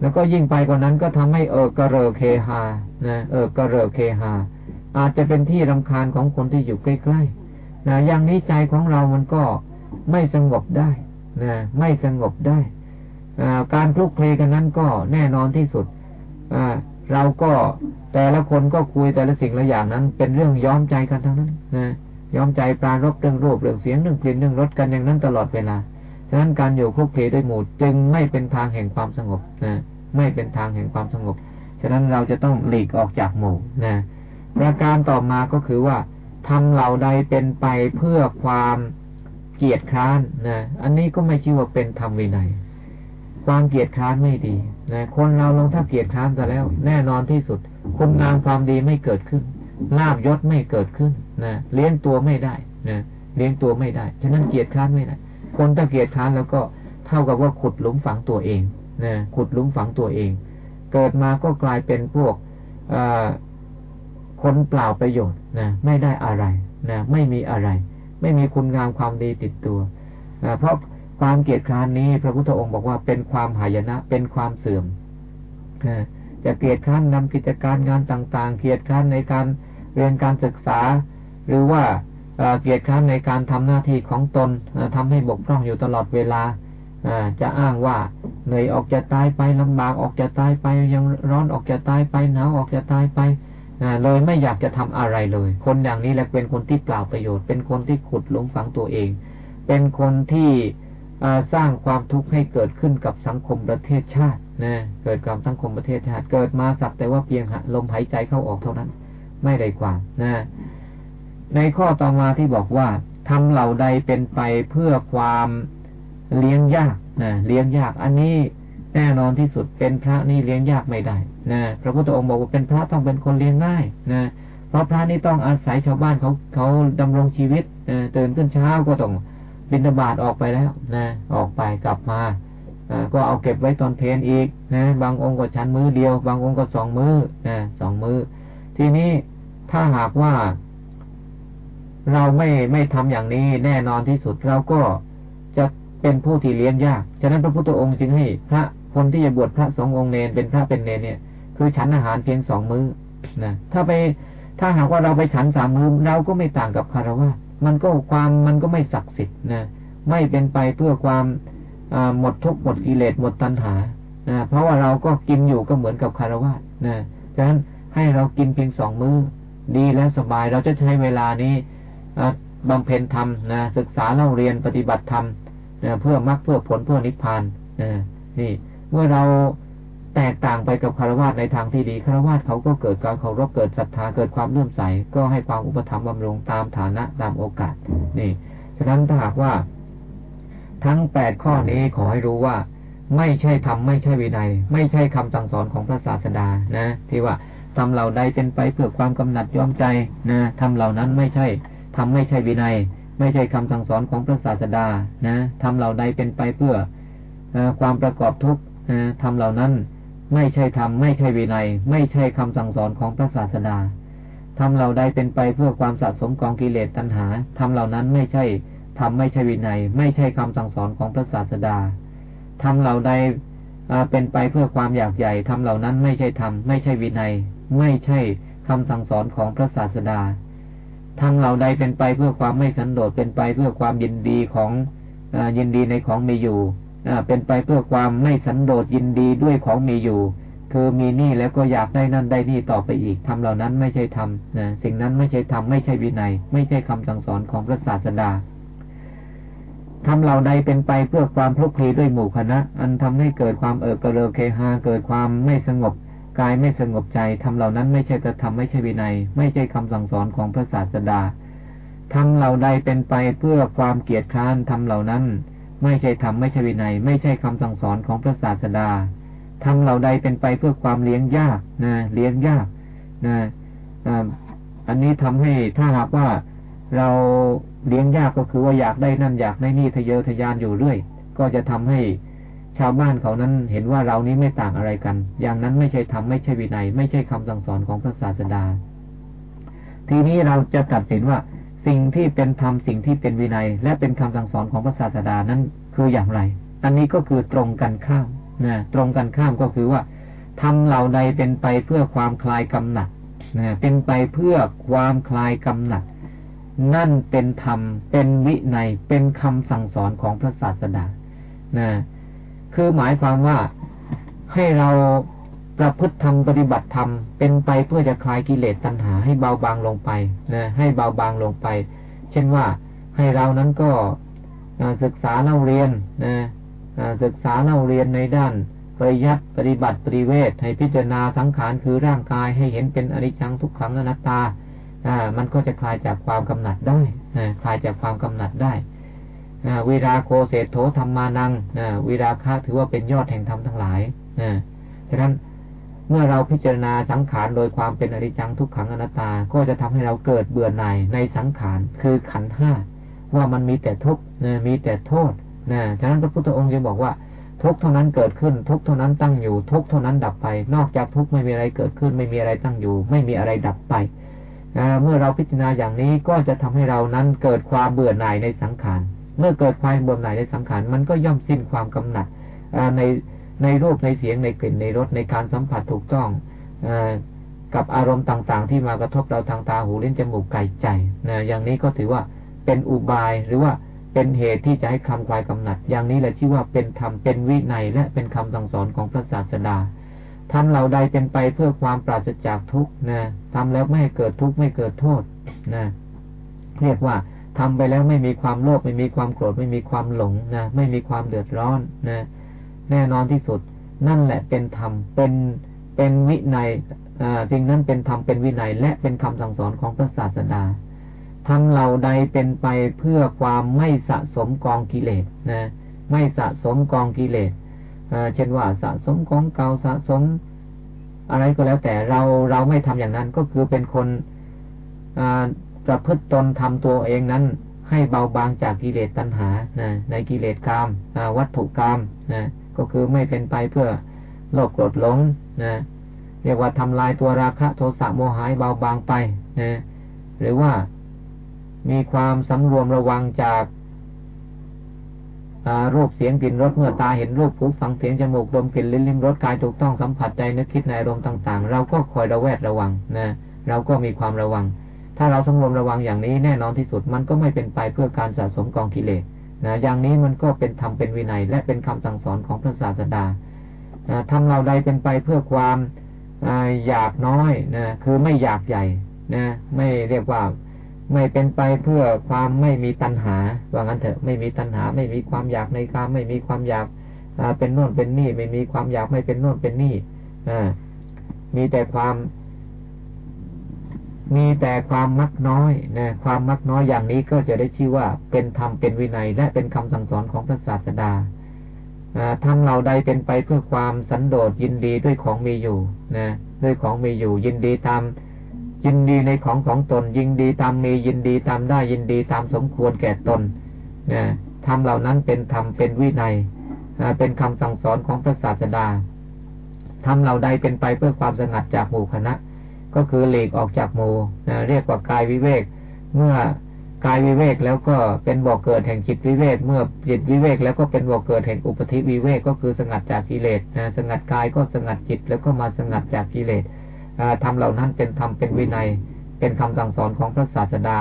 แล้วก็ยิ่งไปกว่านั้นก็ทำให้เออกระเรอเคหานะเออกระเรอเคหา อาจจะเป็นที่รำคาญของคนที่อยู่ใกล้ๆนะอย่างนี้ใจของเรามันก็ ไม่สงบได้นะไม่สงบได้การคลุกคลีกันนั้นก็แน่นอนที่สุดเราก็แต่ละคนก็คุยแต่ละสิ่งละอย่างนั้น เป็นเรื่องย้อมใจกันทั้งนั้นนะย้อมใจปรารบเรื่องรูปเรื่องเสียงเรื่องกลิ่นเรื่องรสกันอย่างนั้นตลอดเวลาฉะนั้นการอยู่คลุกคลีด้วยหมู่จึงไม่เป็นทางแห่งความสงบนะไม่เป็นทางแห่งความสงบ ฉะนั้นเราจะต้องหลีกออกจากหมู่นะประการต่อมาก็คือว่าทำเหล่าใดเป็นไปเพื่อความ กียรติค้านนะอันนี้ก็ไม่ชื่อว่าเป็นธรรมวินัยความเกียรติค้านไม่ดีนะคนเราลงถ้าเกียรติค้านแต่แล้ว แน่นอนที่สุด คุณงามความดีไม่เกิดขึ้นลาบยศไม่เกิดขึ้นนะเลี้ยงตัวไม่ได้นะเลี้ยงตัวไม่ได้ฉะนั้นเกียรติค้านไม่ได้คนถ้าเกียรติค้านแล้วก็เท่ากับว่าขุดหลุมฝังตัวเองนะขุดหลุมฝังตัวเอง เกิดมาก็กลายเป็นพวกคนเปล่าประโยชน์นะไม่ได้อะไรนะไม่มีอะไร ไม่มีคุณงามความดีติดตัวเพราะความเกียดคร้านนี้ พระพุทธองค์บอกว่าเป็นความหายนะเป็นความเสื่อมจะเกียดคร้านนำกิจการงานต่าง ๆ เกียดคร้านในการเรียนการศึกษา หรือว่าเกียดคร้านในการทำหน้าที่ของตนทำให้บกพร่องอยู่ตลอดเวลาจะอ้างว่าเหนื่อยออกจะตายไปลำบากออกจะตายไปยังร้อนออกจะตายไปหนาวออกจะตายไป เลยไม่อยากจะทำอะไรเลย คนอย่างนี้แหละเป็นคนที่เปล่าประโยชน์ เป็นคนที่ขุดหลุมฝังตัวเอง เป็นคนที่สร้างความทุกข์ให้เกิดขึ้นกับสังคมประเทศชาตินะเกิดกับสังคมประเทศชาติ เกิดมาสักแต่ว่าเพียงลมหายใจเข้าออกเท่านั้น ไม่ได้ความนะในข้อต่อมาที่บอกว่าทำเหล่าใดเป็นไปเพื่อความเลี้ยงยากนะเลี้ยงยาก อันนี้ แน่นอนที่สุดเป็นพระนี่เลี้ยงยากไม่ได้นะพระพุทธองค์บอกว่าเป็นพระต้องเป็นคนเลี้ยงง่ายนะเพราะพระนี่ต้องอาศัยชาวบ้านเขาเขาดำรงชีวิตตื่นขึ้นเช้าก็ต้องบินบาตออกไปแล้วนะออกไปกลับมาก็เอาเก็บไว้ตอนเพนอีกนะบางองค์ก็ชั้นมือเดียว บางองค์ก็สองมือนะสองมือ ทีนี้ถ้าหากว่า เราไม่ไม่ทำอย่างนี้แน่นอนที่สุดเราก็จะเป็นผู้ที่เลี้ยงยาก ฉะนั้นพระพุทธองค์จึงให้พระ คนที่จะบวชพระสงฆ์องค์เนนเป็นพระเป็นเนนเนี่ย คือฉันอาหารเพียงสองมื้อนะถ้าไปถ้าหากว่าเราไปฉันสามมื้อเราก็ไม่ต่างกับคารวะมันก็ความมันก็ไม่ศักดิ์สิทธิ์นะไม่เป็นไปเพื่อความหมดทุกข์หมดกิเลสหมดตัณหานะเพราะว่าเราก็กินอยู่ก็เหมือนกับคารวะนะฉะนั้นให้เรากินเพียงสองมือ้อดีและสบายเราจะใช้เวลานี้บำเพ็ญธรรมนะศึกษาเล่าเรียนปฏิบัติธรรมนะเพื่อมรรคเพื่อผลเพื่อนิพพานนะนี่ เมื่อเราแตกต่างไปกับคารวะในทางที่ดีคารวะเขาก็เกิดการเคารพเกิดศรัทธาเกิดความเลื่อมใส ก็ให้ความอุปถัมภ์บำรุงตามฐานะตามโอกาส นี่ ฉะนั้นถ้าหากว่า ทั้งแปดข้อนี้ขอให้รู้ว่า ไม่ใช่ธรรมไม่ใช่วินัย ไม่ใช่คำสั่งสอนของพระศาสดานะ ที่ว่าทำเหล่าใดเป็นไปเพื่อความกำหนัดยอมใจนะทำเหล่านั้นไม่ใช่ทำไม่ใช่วินัย ไม่ใช่คำสั่งสอนของพระศาสดานะทำเหล่าใดเป็นไปเพื่อความประกอบทุกข์ ทำเหล่านั้นไม่ใช่ธรรมไม่ใช่วินัย ไม่ใช่คำสั่งสอนของพระศาสดาทำเหล่าใดเป็นไปเพื่อความสะสมกองกิเลสตัณหาทำเหล่านั้นไม่ใช่ธรรมไม่ใช่วินัย ไม่ใช่คำสั่งสอนของพระศาสดาทำเหล่าใดเป็นไปเพื่อความอยากใหญ่ทำเหล่านั้นไม่ใช่ธรรมไม่ใช่วินัย ไม่ใช่คำสั่งสอนของพระศาสดาทำเหล่าใดเป็นไปเพื่อความไม่สันโดษเป็นไปเพื่อความยินดีของอยินดีในของมีอยู่ เป็นไปเพื่อความไม่สันโดษยินดีด้วยของมีอยู่ คือมีนี่แล้วก็อยากได้นั่นได้นี่ต่อไปอีกทำเหล่านั้นไม่ใช่ทำนะสิ่งนั้นไม่ใช่ทำไม่ใช่วินัย ไม่ใช่คำสั่งสอนของพระศาสดาทำเหล่าใดเป็นไปเพื่อความพลุกพลีด้วยหมู่คณะ อันทำให้เกิดความเอิกกระเริกเคหาเกิดความไม่สงบกายไม่สงบใจทำเหล่านั้นไม่ใช่กระทำไม่ใช่วินัย ไม่ใช่คำสั่งสอนของพระศาสดาทำเหล่าใดเป็นไปเพื่อความเกียจคร้านทำเหล่านั้น ไม่ใช่ธรรมไม่ใช่วินัย ไม่ใช่คำสั่งสอนของพระศาสดาทำเหล่าใดเป็นไปเพื่อความเลี้ยงยากนะเลี้ยงยากนะอันนี้ทำให้ถ้าหากว่าเราเลี้ยงยากก็คือว่าอยากได้นั่นอยากได้นี่ทะเยอทะยานอยู่เรื่อย ก็จะทำให้ชาวบ้านเขานั้นเห็นว่าเรานี้ไม่ต่างอะไรกัน อย่างนั้นไม่ใช่ธรรมไม่ใช่วินัย ไม่ใช่คำสั่งสอนของพระศาสดา ทีนี้เราจะตัดสินว่า สิ่งที่เป็นธรรมสิ่งที่เป็นวินัย และเป็นคำสั่งสอนของพระศาสดานั้นคืออย่างไร อันนี้ก็คือตรงกันข้ามนะตรงกันข้ามก็คือว่าทำเหล่าใดเป็นไปเพื่อความคลายกำหนัดนะเป็นไปเพื่อความคลายกำหนัด นั่นเป็นธรรม เป็นวินัย เป็นคำสั่งสอนของพระศาสดานะคือหมายความว่าให้เรา ประพฤติธรรมปฏิบัติธรรมเป็นไปเพื่อจะคลายกิเลสตัณหาให้เบาบางลงไปนะให้เบาบางลงไป เช่นว่าให้เรานั้นก็ศึกษาเล่าเรียนนะศึกษาเล่าเรียนในด้านปริยัติปฏิบัติปริเวทให้พิจารณาสังขารคือร่างกายให้เห็นเป็นอนิจจังทุกขังอนัตตาอ่ามันก็จะคลายจากความกำหนัดได้คลายจากความกำหนัดได้วิราโคเศโธธรรมานังวิราคะถือว่าเป็นยอดแห่งธรรมทั้งหลายฉะนั้น เมื่อเราพิจารณาสังขารโดยความเป็นอริจังทุกขังอนัตตา ก็จะทำให้เราเกิดเบื่อหน่ายในสังขารคือขันห้าว่ามันมีแต่ทุกข์มีแต่โทษนะฉะนั้นพระพุทธองค์จะบอกว่า ทุกเท่านั้นเกิดขึ้น ทุกเท่านั้นตั้งอยู่ ทุกเท่านั้นดับไป นอกจากทุกไม่มีอะไรเกิดขึ้น ไม่มีอะไรตั้งอยู่ ไม่มีอะไรดับไปเมื่อเราพิจารณาอย่างนี้ก็จะทำให้เรานั้นเกิดความเบื่อหน่ายในสังขาร เมื่อเกิดความเบื่อหน่ายในสังขาร มันก็ย่อมสิ้นความกำหนัดใน ในรูปในเสียงในกลิ่นในรสในการสัมผัสถูกต้องอกับอารมณ์ต่างๆ ที่มากระทบเราทางตาหูลิ้นจมูกกายใจนะอย่างนี้ก็ถือว่าเป็นอุบายหรือว่าเป็นเหตุที่จะให้คำควายกำหนัด อย่างนี้แหละชื่อว่าเป็นธรรมเป็นวินัยและเป็นคำสั่งสอนของพระศาสดาทำเราใดเป็นไปเพื่อความปราศจากทุกข์นะทำแล้วไม่เกิดทุกข์ไม่เกิดโทษนะเรียกว่าทำไปแล้วไม่มีความโลภไม่มีความโกรธไม่มีความหลงนะไม่มีความเดือดร้อนนะ แน่นอนที่สุด นั่นแหละเป็นธรรมเป็นเป็นวินัยสิ่งนั้นเป็นธรรมเป็นวินัย และเป็นคำสั่งสอนของพระศาสดาทำเหล่าใดเป็นไปเพื่อความไม่สะสมกองกิเลสนะไม่สะสมกองกิเลสเช่นว่าสะสมของเก่าสะสม อะไรก็แล้วแต่เราเราไม่ทำอย่างนั้นก็คือเป็นคนประพฤติตนทำตัวเองนั้น ให้เบาบางจากกิเลสตัณหานะในกิเลสกามวัตถุกามนะ ก็คือไม่เป็นไปเพื่อโลภโกรธหลงนะเรียกว่าทำลายตัวราคะโทสะโมหายเบาบางไปนะหรือว่ามีความสำรวมระวังจากรูปเสียงกลิ่นรสเมื่อตาเห็นรูปผูฟังเสียงจมูกดมกลิ่นลิ้นลิ้มรสกายถูกต้องสัมผัสใจนึกคิดในอารมณ์ต่าง ๆ เราก็คอยระแวดระวังนะเราก็มีความระวัง ถ้าเราสงรวมระวังอย่างนี้แน่นอนที่สุดมันก็ไม่เป็นไปเพื่อการสะสมกองกิเลส นะอย่างนี้มันก็เป็นธรรมเป็นวินัย และเป็นคำสั่งสอนของพระศาสดาทำเราใดเป็นไปเพื่อความอยากน้อยนะคือไม่อยากใหญ่นะไม่เรียกว่าไม่เป็นไปเพื่อความไม่มีตัณหาว่างั้นเถอะไม่มีตัณหา ไม่มีความอยากในกามไม่มีความอยากเป็นโน่นเป็นนี่ ไม่มีความอยากไม่เป็นโน่นเป็นนี่มีแต่ความ มีแต่ความมักน้อยนะความมักน้อยอย่างนี้ก็จะได้ชื่อว่าเป็นธรรมเป็นวินัย และเป็นคำสั่งสอนของพระศาสดาทำเราใดเป็นไปเพื่อความสันโดษยินดีด้วยของมีอยู่นะด้วยของมีอยู่ ยินดีตามยินดีในของของตน ยินดีตามมียินดีตามได้ยินดีตามสมควรแก่ตนนะทำเหล่านั้นเป็นธรรมเป็นวินัยเป็นคำสั่งสอนของพระศาสดาทำเหล่าใดเป็นไปเพื่อความสงัดจากหมู่คณะ ก็คือหลีกออกจากหมู่นะเรียกว่ากายวิเวก เมื่อกายวิเวกแล้วก็เป็นบ่อกเกิดแห่งจิตวิเวก เมื่อจิตวิเวกแล้วก็เป็นบ่อกเกิดแห่งอุปธิวิเวกก็คือสงัดจากกิเลสนะสงัดกายก็สงัดจิตแล้วก็มาสงัดจากกิเลสทำเหล่านั้นเป็นธรรมเป็นวินัย เป็นคำสั่งสอนของพระศาสดา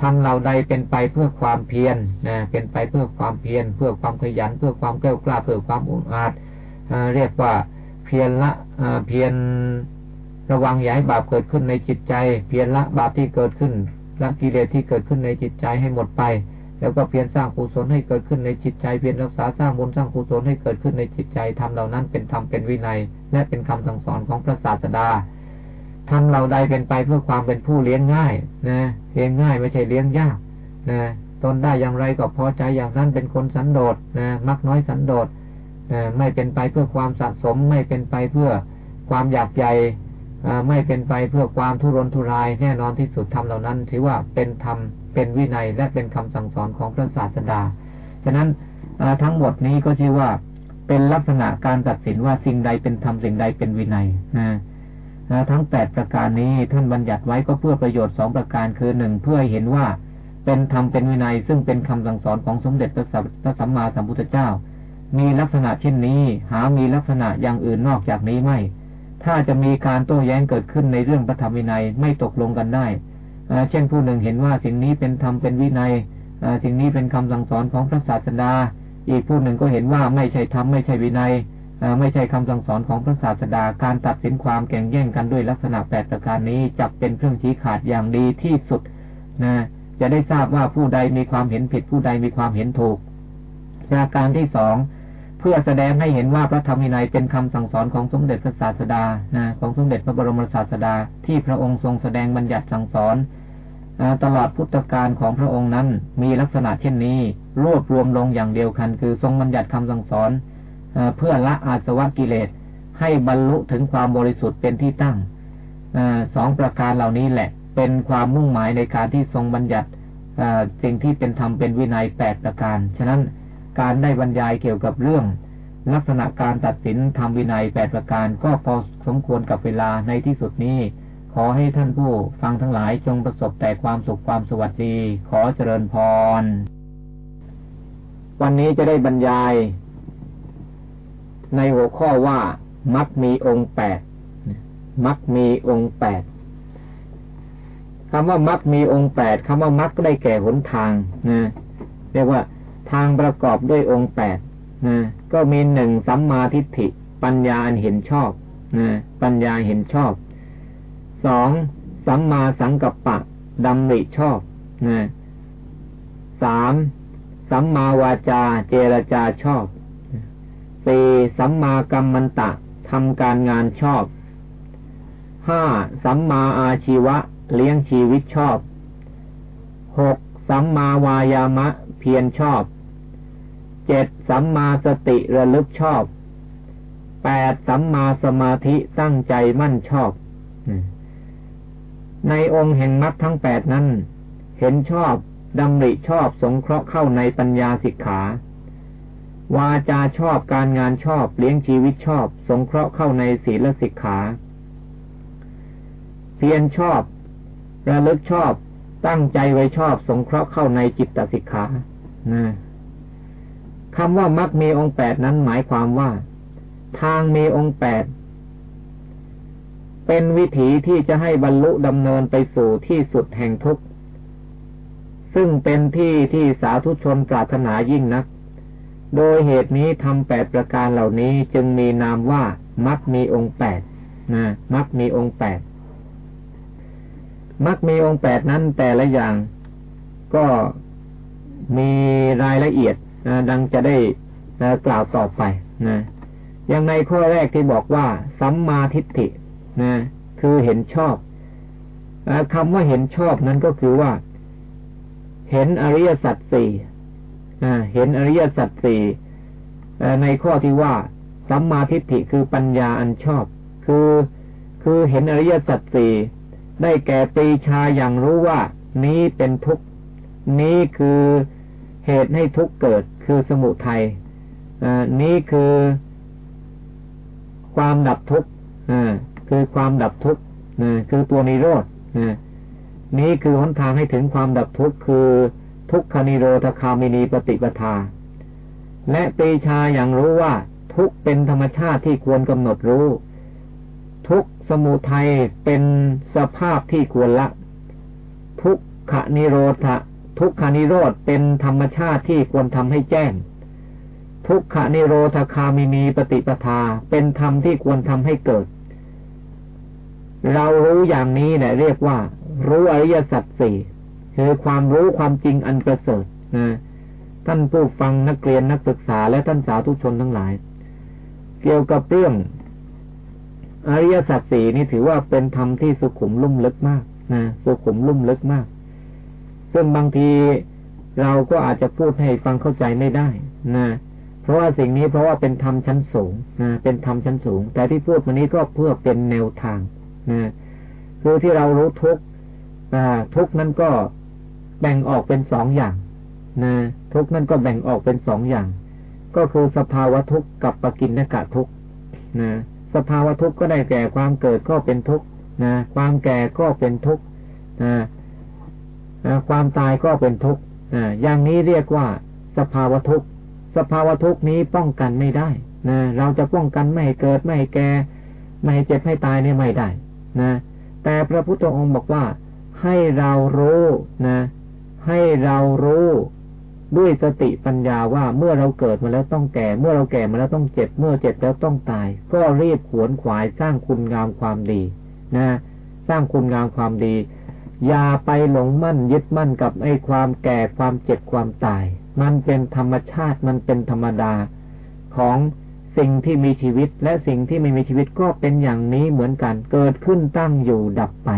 ทำเหล่าใดเป็นไปเพื่อความเพียรนะเป็นไปเพื่อความเพียรเพื่อความขยัน เพื่อความแก้วกล้าเพื่อความอุ่นอาจเรียกว่าเพียรละเพียร ระวังอย่าให้บาปเกิดขึ้นในจิตใจ เพียรละบาปที่เกิดขึ้นละกิเลสที่เกิดขึ้นในจิตใจให้หมดไป แล้วก็เพียรสร้างกุศลให้เกิดขึ้นในจิตใจ เพียรรักษาสร้างบุญสร้างกุศลให้เกิดขึ้นในจิตใจทำเหล่านั้นเป็นธรรมเป็นวินัย และเป็นคำสั่งสอนของพระศาสดาทำเราใดเป็นไปเพื่อความเป็นผู้เลี้ยงง่ายนะเลี้ยงง่ายไม่ใช่เลี้ยงยากนะตนได้อย่างไรก็พอใจอย่างนั้นเป็นคนสันโดษนะมักน้อยสันโดษนะไม่เป็นไปเพื่อความสะสมไม่เป็นไปเพื่อความอยากใหญ่ ไม่เป็นไปเพื่อความทุรนทุรายแน่นอนที่สุดทำเหล่านั้น ถือว่าเป็นธรรมเป็นวินัยและเป็นคำสั่งสอนของพระศาสดา ฉะนั้นทั้งหมดนี้ก็ชื่อว่าเป็นลักษณะการตัดสินว่าสิ่งใดเป็นธรรมสิ่งใดเป็นวินัยนะทั้งแปดประการนี้ท่านบัญญัติไว้ก็เพื่อประโยชน์สองประการคือหนึ่งเพื่อเห็นว่าเป็นธรรมเป็นวินัย ซึ่งเป็นคำสั่งสอนของสมเด็จพระสัมมาสัมพุทธเจ้า มีลักษณะเช่นนี้ หามีลักษณะอย่างอื่นนอกจากนี้ไม่ ถ้าจะมีการโต้แย้งเกิดขึ้นในเรื่องพระธรรมวินัยไม่ตกลงกันได้ เช่นผู้หนึ่งเห็นว่าสิ่งนี้เป็นธรรมเป็นวินัย สิ่งนี้เป็นคำสั่งสอนของพระศาสดา อีกผู้หนึ่งก็เห็นว่าไม่ใช่ธรรมไม่ใช่วินัย ไม่ใช่คำสั่งสอนของพระศาสดา การตัดสินความแข่งแย่งกันด้วยลักษณะแปดประการนี้จับเป็นเครื่องชี้ขาดอย่างดีที่สุดนะจะได้ทราบว่าผู้ใดมีความเห็นผิดผู้ใดมีความเห็นถูกประการที่สอง เพื่อแสดงให้เห็นว่าพระธรรมวินัยเป็นคำสั่งสอนของสมเด็จพระศาสดานะของสมเด็จพระบรมศาสดา ที่พระองค์ทรงแสดงบัญญัติสั่งสอนตลอดพุทธกาลของพระองค์นั้นมีลักษณะเช่นนี้ รวบรวมลงอย่างเดียวกัน คือทรงบัญญัติคำสั่งสอนเพื่อละอาสวะกิเลส ให้บรรลุถึงความบริสุทธิ์เป็นที่ตั้งสองประการเหล่านี้แหละ เป็นความมุ่งหมายในการที่ทรงบัญญัติสิ่งที่เป็นธรรมเป็นวินัยแปดประการ ฉะนั้น การได้บรรยายเกี่ยวกับเรื่อง ลักษณะการตัดสินธรรมวินัยแปดประการก็พอสมควรกับเวลาในที่สุดนี้ ขอให้ท่านผู้ฟังทั้งหลายจงประสบแต่ความสุขความสวัสดี ขอเจริญพร วันนี้จะได้บรรยาย ในหัวข้อว่า มักมีองค์แปดมักมีองค์แปดคำว่ามักมีองค์แปดคำว่ามักได้แก่หนทางนะเรียกว่า ทางประกอบด้วยองค์แปดนะก็มีหนึ่งสัมมาทิฏฐิ ปัญญาอันเห็นชอบนะปัญญาเห็นชอบสองสัมมาสังกัปปะดำริชอบนะสามสัมมาวาจาเจรจาชอบสี่สัมมากัมมันตะทำการงานชอบห้าสัมมาอาชีวะ เลี้ยงชีวิตชอบหกสัมมาวายามะ เพียรชอบ เจ็ดสัมมาสติระลึกชอบแปดสัมมาสมาธิตั้งใจมั่นชอบ ในองค์แห่งมรรคทั้งแปดนั้น เห็นชอบดำริชอบสงเคราะห์เข้าในปัญญาสิกขา วาจาชอบการงานชอบเลี้ยงชีวิตชอบ สงเคราะห์เข้าในศีลสิกขา เพียรชอบระลึกชอบตั้งใจไว้ชอบ สงเคราะห์เข้าในจิตตสิกขานะ คำว่ามักมีองค์แปดนั้นหมายความว่า ทางมีองค์แปดเป็นวิถีที่จะให้บรรลุดำเนินไปสู่ที่สุดแห่งทุกข์ ซึ่งเป็นที่ที่สาธุชนปรารถนายิ่งนัก โดยเหตุนี้ทำแปดประการเหล่านี้จึงมีนามว่ามักมีองค์แปดนะมักมีองค์แปดมักมีองค์แปดนั้นแต่ละอย่างก็มีรายละเอียด ดังจะได้นะกล่าวต่อไปนะอย่างในข้อแรกที่บอกว่า สัมมาทิฏฐินะคือเห็นชอบคำว่าเห็นชอบนั้นก็คือว่า เห็นอริยสัจสี่เห็นอริยสัจสี่ในข้อที่ว่า สัมมาทิฏฐิคือปัญญาอันชอบ คือคือเห็นอริยสัจสี่ได้แก่ปีชาอย่างรู้ว่า นี้เป็นทุกนี้คือ เหตุให้ทุกเกิดคือสมุทัยนี้คือความดับทุกข์คือความดับทุกข์คือตัวนิโรธนี้คือหนทางให้ถึงความดับทุกข์คือทุกขานิโรธคามินีปฏิปทา และปีชาอย่างรู้ว่าทุกเป็นธรรมชาติที่ควรกำหนดรู้ ทุกสมุทัยเป็นสภาพที่ควรละ ทุกขนิโรธ ทุกขานิโรธเป็นธรรมชาติที่ควรทำให้แจ้ง ทุกขานิโรธคามินีปฏิปทา เป็นธรรมที่ควรทำให้เกิด เรารู้อย่างนี้แหละเรียกว่า รู้อริยสัจสี่คือความรู้ความจริงอันประเสริฐนะท่านผู้ฟังนักเรียนนักศึกษาและท่านสาธุชนทั้งหลาย เกี่ยวกับเรื่องอริยสัจสี่นี่ถือว่าเป็นธรรมที่สุขุมลุ่มลึกมากนะสุขุมลุ่มลึกมาก ซึ่งบางทีเราก็อาจจะพูดให้ฟังเข้าใจไม่ได้นะเพราะว่าสิ่งนี้เพราะว่าเป็นธรรมชั้นสูงนะเป็นธรรมชั้นสูง แต่ที่พูดมานี้ก็เพื่อเป็นแนวทางนะคือที่เรารู้ทุกทุกนั้นก็แบ่งออกเป็นสองอย่างนะทุกนั้นก็แบ่งออกเป็นสองอย่าง ก็คือสภาวะทุกข์กับปกินนกะทุกนะสภาวะทุกข์ก็ได้แก่ความเกิดก็เป็นทุกข์นะความแก่ก็เป็นทุกข์นะ ความตายก็เป็นทุกข์อย่างนี้เรียกว่า สภาวะทุกข์ สภาวะทุกข์นี้ป้องกันไม่ได้นะเราจะป้องกันไม่ให้เกิดไม่ให้แก่ไม่ให้เจ็บให้ตายเนี่ยไม่ได้นะแต่พระพุทธองค์บอกว่า ให้เรารู้นะ ให้เรารู้ด้วยสติปัญญาว่าเมื่อเราเกิดมาแล้วต้องแก่ เมื่อเราแก่มาแล้วต้องเจ็บ เมื่อเจ็บแล้วต้องตาย ก็รีบขวนขวายสร้างคุณงามความดี นะ สร้างคุณงามความดี อย่าไปหลงมั่นยึดมั่นกับไอ้ความแก่ความเจ็บความตาย มันเป็นธรรมชาติมันเป็นธรรมดา ของสิ่งที่มีชีวิตและสิ่งที่ไม่มีชีวิตก็เป็นอย่างนี้เหมือนกัน เกิดขึ้นตั้งอยู่ดับไป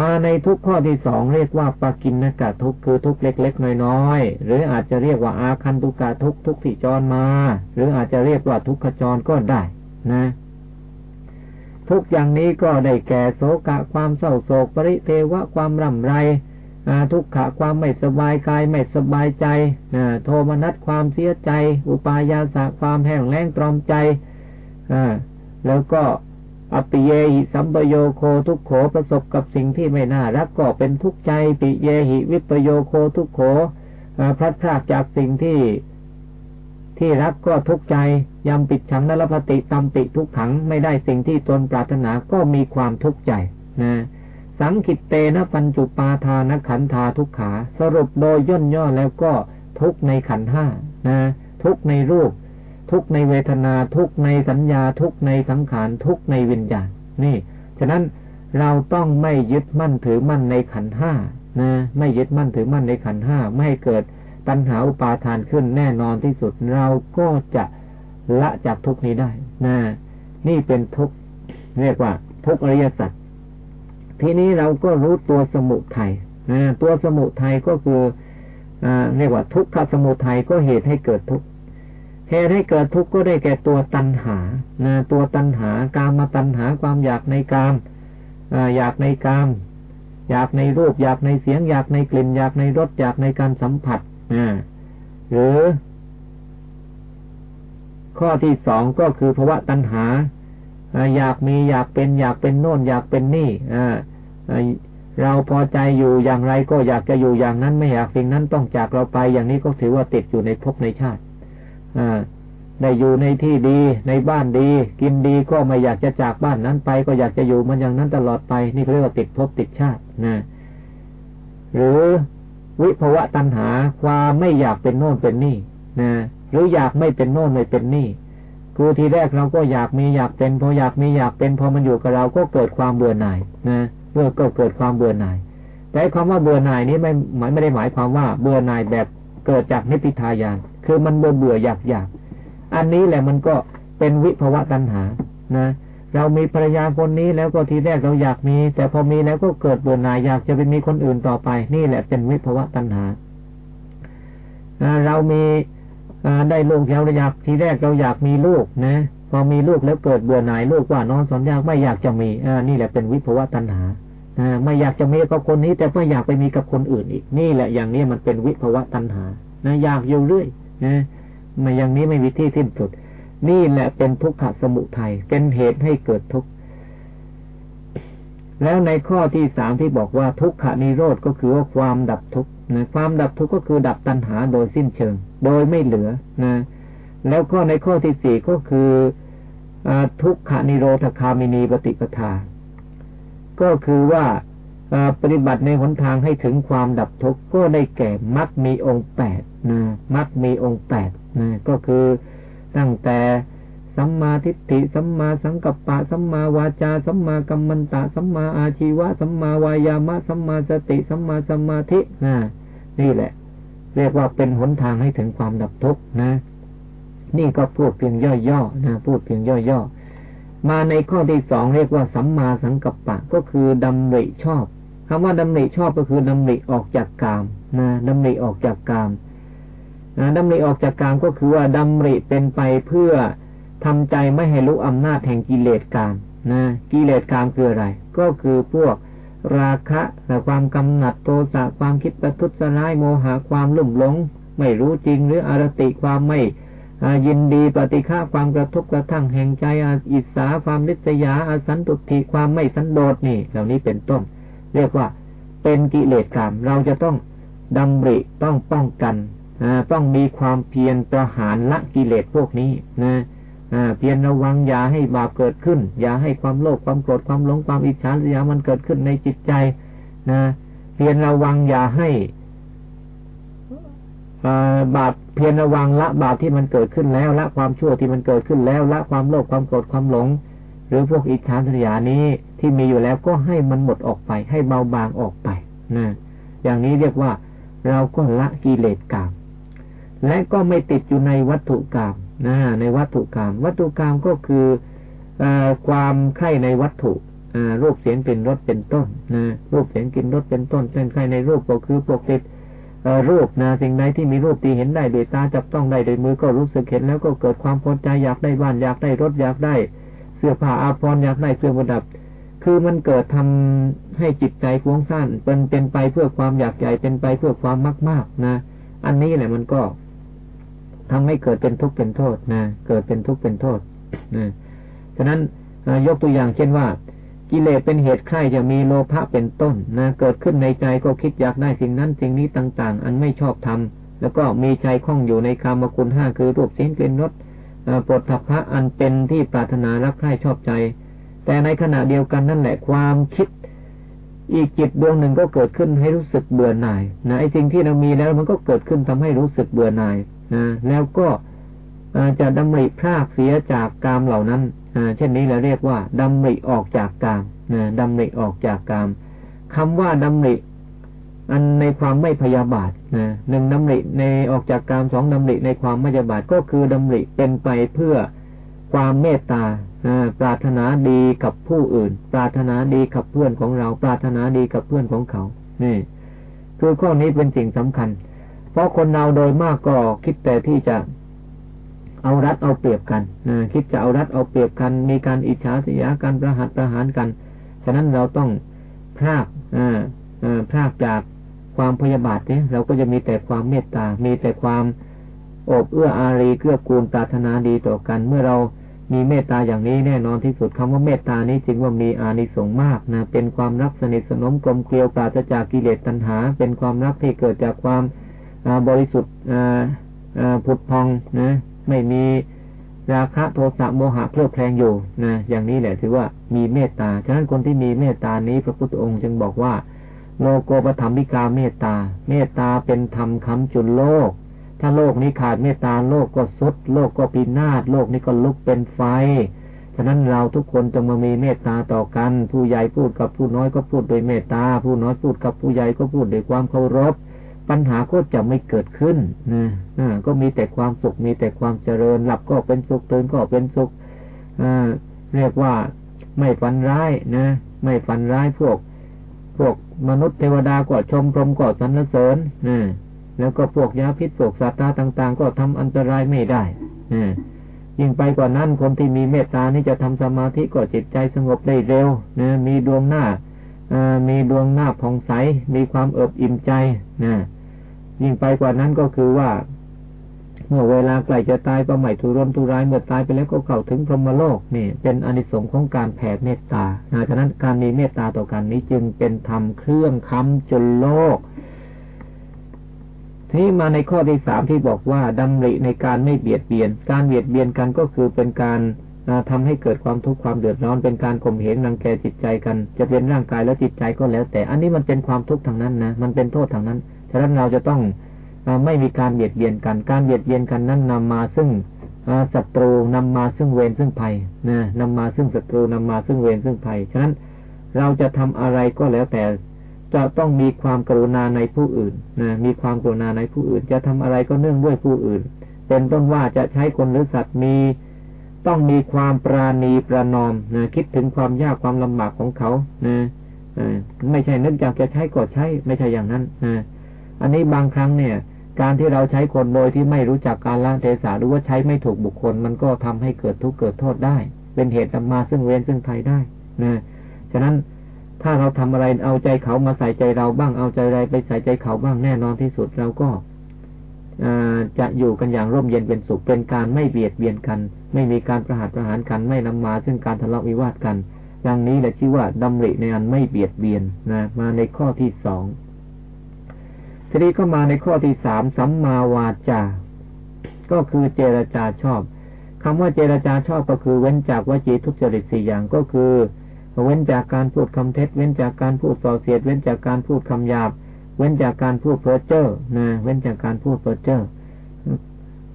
มาในทุกข้อที่สองเรียกว่าปากินนกะทุกคือทุกเล็ก ๆ น้อยๆหรืออาจจะเรียกว่าอาคันตุกะทุกทุกที่จรมา หรืออาจจะเรียกว่าทุกขจรก็ได้นะ ทุกอย่างนี้ก็ได้แก่โศกะความเศร้าโศกปริเทวะความร่ำไรทุกขะความไม่สบายกายไม่สบายใจโทมนัสความเสียใจ อุปายาสะความแห้งแล้งตรอมใจแล้วก็อปิเยหิสัมปโยโคทุกโขประสบกับสิ่งที่ไม่น่ารักก็เป็นทุกข์ใจ ปิเยหิวิปโยโคทุกโขพลัดพรากจากสิ่งที่ ที่รักก็ทุกข์ใจยำปิดฉังนรพติตำปิทุกขังไม่ได้สิ่งที่ตนปรารถนาก็มีความทุกข์ใจนะสังคิตเตนะปัญจุปาทานขันธาทุกขา สรุปโดยย่นย่อแล้วก็ทุกในขันห้านะทุกในรูป ทุกในเวทนาทุกในสัญญาทุกในสังขารทุกในวิญญาณนี่ ฉะนั้นเราต้องไม่ยึดมั่นถือมั่นในขันห้านะไม่ยึดมั่นถือมั่นในขันห้าไม่เกิด ตัณหาอุปาทานขึ้นแน่นอนที่สุดเราก็จะละจากทุกนี้ได้นะนี่เป็นทุกเรียกว่า ทุกอริยสัจทีนี้เราก็รู้ตัวสมุทัยตัวสมุทัยก็คืออเรียกว่าทุกขสมุทัยก็เหตุให้เกิดทุกข์เหตุให้เกิดทุกข์ก็ได้แก่ตัวตัณหาตัวตัณหาการมาตัณหาความอยากในกามอยากในกาม อยากในรูป อยากในเสียง อยากในกลิ่น อยากในรสอยากในการสัมผัส หรือ ข้อที่สองก็คือภาวะตัณหาอยากมีอยากเป็นอยากเป็นโน่นอยากเป็นนี่เราพอใจอยู่อย่างไรก็อยากจะอยู่อย่างนั้นไม่อยากสิ่งนั้นต้องจากเราไปอย่างนี้ก็ถือว่าติดอยู่ในภพในชาติได้อยู่ในที่ดีในบ้านดี กินดีก็ไม่อยากจะจากบ้านนั้นไป ก็อยากจะอยู่มันอย่างนั้นตลอดไป นี่เรียกว่าติดภพติดชาตินะหรือ วิภวะตัณหาความไม่อยากเป็นโน่นเป็นนี่นะหรืออยากไม่เป็นโน่นไม่เป็นนี่คือทีแรกเราก็อยากมีอยากเป็นพออยากมีอยากเป็นพอมันอยู่กับเราก็เกิดความเบื่อหน่ายนะเมื่อก็เกิดความเบื่อหน่าย แต่คำว่าเบื่อหน่ายนี้ไม่หมายไม่ได้หมายความว่าเบื่อหน่ายแบบเกิดจากนิพพิทายานคือมันเบื่อเบื่ออยากอยากอันนี้แหละมันก็เป็นวิภวะตัณหานะ เรามีภรรยาคนนี้แล้วก็ทีแรกเราอยากมี แต่พอมีแล้วก็เกิดเบื่อหน่ายอยากจะไปมีคนอื่นต่อไป นี่แหละเป็นวิภวะตัณหาเรามีได้ลูกเราอยากทีแรกเราอยากมีลูกนะ พอมีลูกแล้วเกิดเบื่อหน่ายลูกว่านอนสอนยากไม่อยากจะมีอนี่แหละเป็นวิภวะตัณหาอ่าไม่อยากจะมีกับคนนี้ แต่ไม่อยากไปมีกับคนอื่นอีก นี่แหละอย่างนี้มันเป็นวิภวะตัณหานะอยากอยู่เรื่อยนะมาอย่างนี้ไม่มีที่สิ้นสุด นี่แหละเป็นทุกขสมุทัยเป็นเหตุให้เกิดทุกข์แล้วในข้อที่สามที่บอกว่าทุกขนิโรธก็คือว่าความดับทุกข์นะความดับทุกข์ก็คือดับตัณหาโดยสิ้นเชิง โดยไม่เหลือนะ แล้วก็ในข้อที่สี่ก็คืออทุกขนิโรธคามินีปฏิปทา ก็คือว่าปฏิบัติในหนทางให้ถึงความดับทุกข์ก็ได้แก่มัดมีองค์แปดนะมัดมีองค์แปดนะก็คือ ตั้งแต่สัมมาทิฏฐิสัมมาสังกัปปะสัมมาวาจาสัมมากัมมันตะสัมมาอาชีวะสัมมาวายามะสัมมาสติสัมมาสมาธินะนี่แหละ เรียกว่าเป็นหนทางให้ถึงความดับทุกข์นะ นี่ก็พูดเพียงย่อๆนะพูดเพียงย่อๆมาในข้อที่สองเรียกว่าสัมมาสังกัปปะก็คือดำริชอบคำว่าดำริชอบก็คือดำริออกจากกามนะดำริออกจากกาม ดำริออกจากกามก็คือว่าดำริเป็นไปเพื่อทำใจไม่ให้รู้อำนาจแห่งกิเลสกามนะกิเลสกามคืออะไร ก็คือพวกราคะความกำหนัดโทสะความคิดประทุษร้ายโมหะความลุ่มหลง ไม่รู้จริงหรืออารติความไม่ยินดีปฏิฆาความกระทบกระทั่งแห่งใจอิสาความริษยาอาสันตุทีความไม่สันโดษนี่ เหล่านี้เป็นต้น เรียกว่าเป็นกิเลสกรรมเราจะต้องดำริต้องป้องกัน ต้องมีความเพียรประหารละกิเลสพวกนี้นะเพียรระวังอย่าให้บาปเกิดขึ้น อย่าให้ความโลภความโกรธความหลงความอิจฉาริยามันเกิดขึ้นในจิตใจนะเพียรระวังอย่าให้บาปเพียรระวังละบาปที่มันเกิดขึ้นแล้วละความชั่วที่มันเกิดขึ้นแล้วละความโลภความโกรธความหลง หรือพวกอิจฉาริยานี้ที่มีอยู่แล้วก็ให้มันหมดออกไป ให้เบาบางออกไปนะอย่างนี้เรียกว่าเราก็ละกิเลสกรรม และก็ไม่ติดอยู่ในวัตถุกรรมนะในวัตถุกรรม วัตถุกรรมก็คืออความใคร่ในวัตถุรูปเสียงเป็นรสเป็นต้นนะรูปเสียงกลิ่นรสเป็นต้นเป็นใครในรูปก็คือปกติดรูปนะสิ่งใดที่มีรูปตีเห็นได้โดยตาจับต้องได้โดยมือก็รู้สึกเห็นแล้วก็เกิดความพอใจอยากได้บ้านอยากได้รถอยากได้ เสื้อผ้าอาภรณ์อยากได้เครื่องประดับ คือมันเกิดทำให้จิตใจฟุ้งซ่านเป็นเป็นไปเพื่อความอยากใหญ่เป็นไปเพื่อความมากมากนะ อันนี้แหละมันก็ ทำให้เกิดเป็นทุกข์เป็นโทษนะเกิดเป็นทุกข์เป็นโทษนะฉะนั้นยกตัวอย่างเช่นว่า กิเลสเป็นเหตุใคร่จะมีโลภะเป็นต้นนะเกิดขึ้นในใจก็คิดอยากได้สิ่งนั้นสิ่งนี้ต่าง ๆ อันไม่ชอบทำแล้วก็มีใจคล้องอยู่ในกามคุณห้าคือรูปเสียงกลิ่นรสปดทัพพระอันเป็นที่ปรารถนารักใคร่ชอบใจ แต่ในขณะเดียวกันนั่นแหละความคิด อีกจิตดวงหนึ่งก็เกิดขึ้นให้รู้สึกเบื่อหน่ายนะไอ้สิ่งที่เรามีแล้วมันก็เกิดขึ้นทำให้รู้สึกเบื่อหน่าย แล้วก็จะดำริพรากเสียจากกามเหล่านั้นเช่นนี้เราเรียกว่าดำริออกจากกามนะดำริออกจากกามคำว่าดำริอันในความไม่พยาบาทนะหนึ่งดำริในออกจากกามสองดำริในความไม่พยาบาทก็คือดำริเป็นไปเพื่อความเมตตาปรารถนาดีกับผู้อื่น ปรารถนาดีกับเพื่อนของเรา ปรารถนาดีกับเพื่อนของเขา นี่ คือข้อนี้เป็นสิ่งสำคัญ เพราะคนเราโดยมากก็คิดแต่ที่จะเอารัดเอาเปรียบกันนะคิดจะเอารัดเอาเปรียบกัน มีการอิจฉาเสียการประหัตประหารกัน ฉะนั้นเราต้องพรากพรากจากความพยาบาทเนี่ยเราก็จะมีแต่ความเมตตา มีแต่ความอบเอื้ออารีเกื้อกูลปรารถนาดีต่อกัน เมื่อเรามีเมตตาอย่างนี้แน่นอนที่สุดคำว่าเมตตานี้จึงว่ามีอานิสงส์มากนะเป็นความรักสนิทสนมกลมเกลียวปราศจากกิเลสตัณหา เป็นความรักที่เกิดจากความ บริสุทธิ์ผุดพองนะ ไม่มีราคะโทสะโมหะเพลิดเพลงอยู่นะอย่างนี้แหละถือว่ามีเมตตาฉะนั้นคนที่มีเมตตานี้พระพุทธองค์จึงบอกว่าโลโกปธรรมิกาเมตตา เมตตาเป็นธรรมคำจุนโลก ถ้าโลกนี้ขาดเมตตาโลกก็สุด โลกก็ปีนาศโลกนี้ก็ลุกเป็นไฟ ฉะนั้นเราทุกคนจงมามีเมตตาต่อกัน ผู้ใหญ่พูดกับผู้น้อยก็พูดโดยเมตตา ผู้น้อยพูดกับผู้ใหญ่ก็พูดด้วยความเคารพ ปัญหาก็จะไม่เกิดขึ้นนะก็มีแต่ความสุขมีแต่ความเจริญ หลับก็เป็นสุขตื่นก็เป็นสุขเรียกว่าไม่ฝันร้ายนะ ไม่ฝันร้ายพวก พวกมนุษย์เทวดาก็ชมพรมก็สรรเสริญนะแล้วก็พวกยาพิษพวกสัตว์ต่าง ๆ ก็ทำอันตรายไม่ได้นะยิ่งไปกว่านั้นคนที่มีเมตตานี่จะทำสมาธิก็จิตใจสงบได้เร็วนะมีดวงหน้ามีดวงหน้าผ่องใส มีความเอิบอิ่มใจนะ ยิ่งไปกว่านั้นก็คือว่า เมื่อเวลาใกล้จะตายก็ไม่ทุรนทุรายเมื่อตายไปแล้วก็เข้าถึงพรหมโลกนี่ เป็นอนิสงค์ของการแผ่เมตตาฉะนั้นการมีเมตตาต่อกันนี้จึงเป็นธรรมเครื่องค้ำจนโลกที่มาในข้อที่สามที่บอกว่าดำริในการไม่เบียดเบียน การเบียดเบียนกันก็คือเป็นการทำให้เกิดความทุกข์ความเดือดร้อนเป็นการข่มเหงรังแกจิตใจกัน จะเป็นร่างกายและจิตใจก็แล้ว แต่อันนี้มันเป็นความทุกข์ทางนั้นนะมันเป็นโทษทางนั้น ฉะนั้นเราจะต้องไม่มีการเบียดเบียนกัน การเบียดเบียนกันนั้นนำมาซึ่งศัตรูนำมาซึ่งเวรซึ่งภัยนะนำมาซึ่งศัตรูนำมาซึ่งเวรซึ่งภัย ฉะนั้นเราจะทำอะไรก็แล้วแต่จะต้องมีความกรุณาในผู้อื่นนะมีความกรุณาในผู้อื่น จะทำอะไรก็เนื่องด้วยผู้อื่น เป็นต้นว่าจะใช้คนหรือสัตว์มี ต้องมีความปราณีประนอมนะคิดถึงความยากความลำบากของเขานะไม่ใช่นึกอยากจะใช้ก็ใช้ไม่ใช่อย่างนั้นนะ อันนี้บางครั้งเนี่ย การที่เราใช้คนโดยที่ไม่รู้จักการละเทศะหรือว่าใช้ไม่ถูกบุคคล มันก็ทำให้เกิดทุกข์เกิดโทษได้ เป็นเหตุนำมาซึ่งเวรซึ่งภัยได้นะฉะนั้นถ้าเราทำอะไรเอาใจเขามาใส่ใจเราบ้างเอาใจอะไรไปใส่ใจเขาบ้างแน่นอนที่สุดเราก็จะอยู่กันอย่างร่มเย็นเป็นสุขเป็นการไม่เบียดเบียนกัน ไม่มีการประหารประหารกันไม่นำมา ซึ่งการทะเลาะวิวาทกัน ดังนี้แหละชื่อว่าดำริในอันไม่เบียดเบียนนะมาในข้อที่สอง ทีนี้ก็มาในข้อที่สามสัมมาวาจา ก็คือเจรจาชอบคำว่าเจรจาชอบก็คือเว้นจากวจีทุจริตสี่อย่างก็คือ เว้นจากการพูดคำเท็จ เว้นจากการพูดส่อเสียด เว้นจากการพูดคำหยาบ เว้นจากการพูดเพ้อเจ้อนะเว้นจากการพูดเพ้อเจ้อ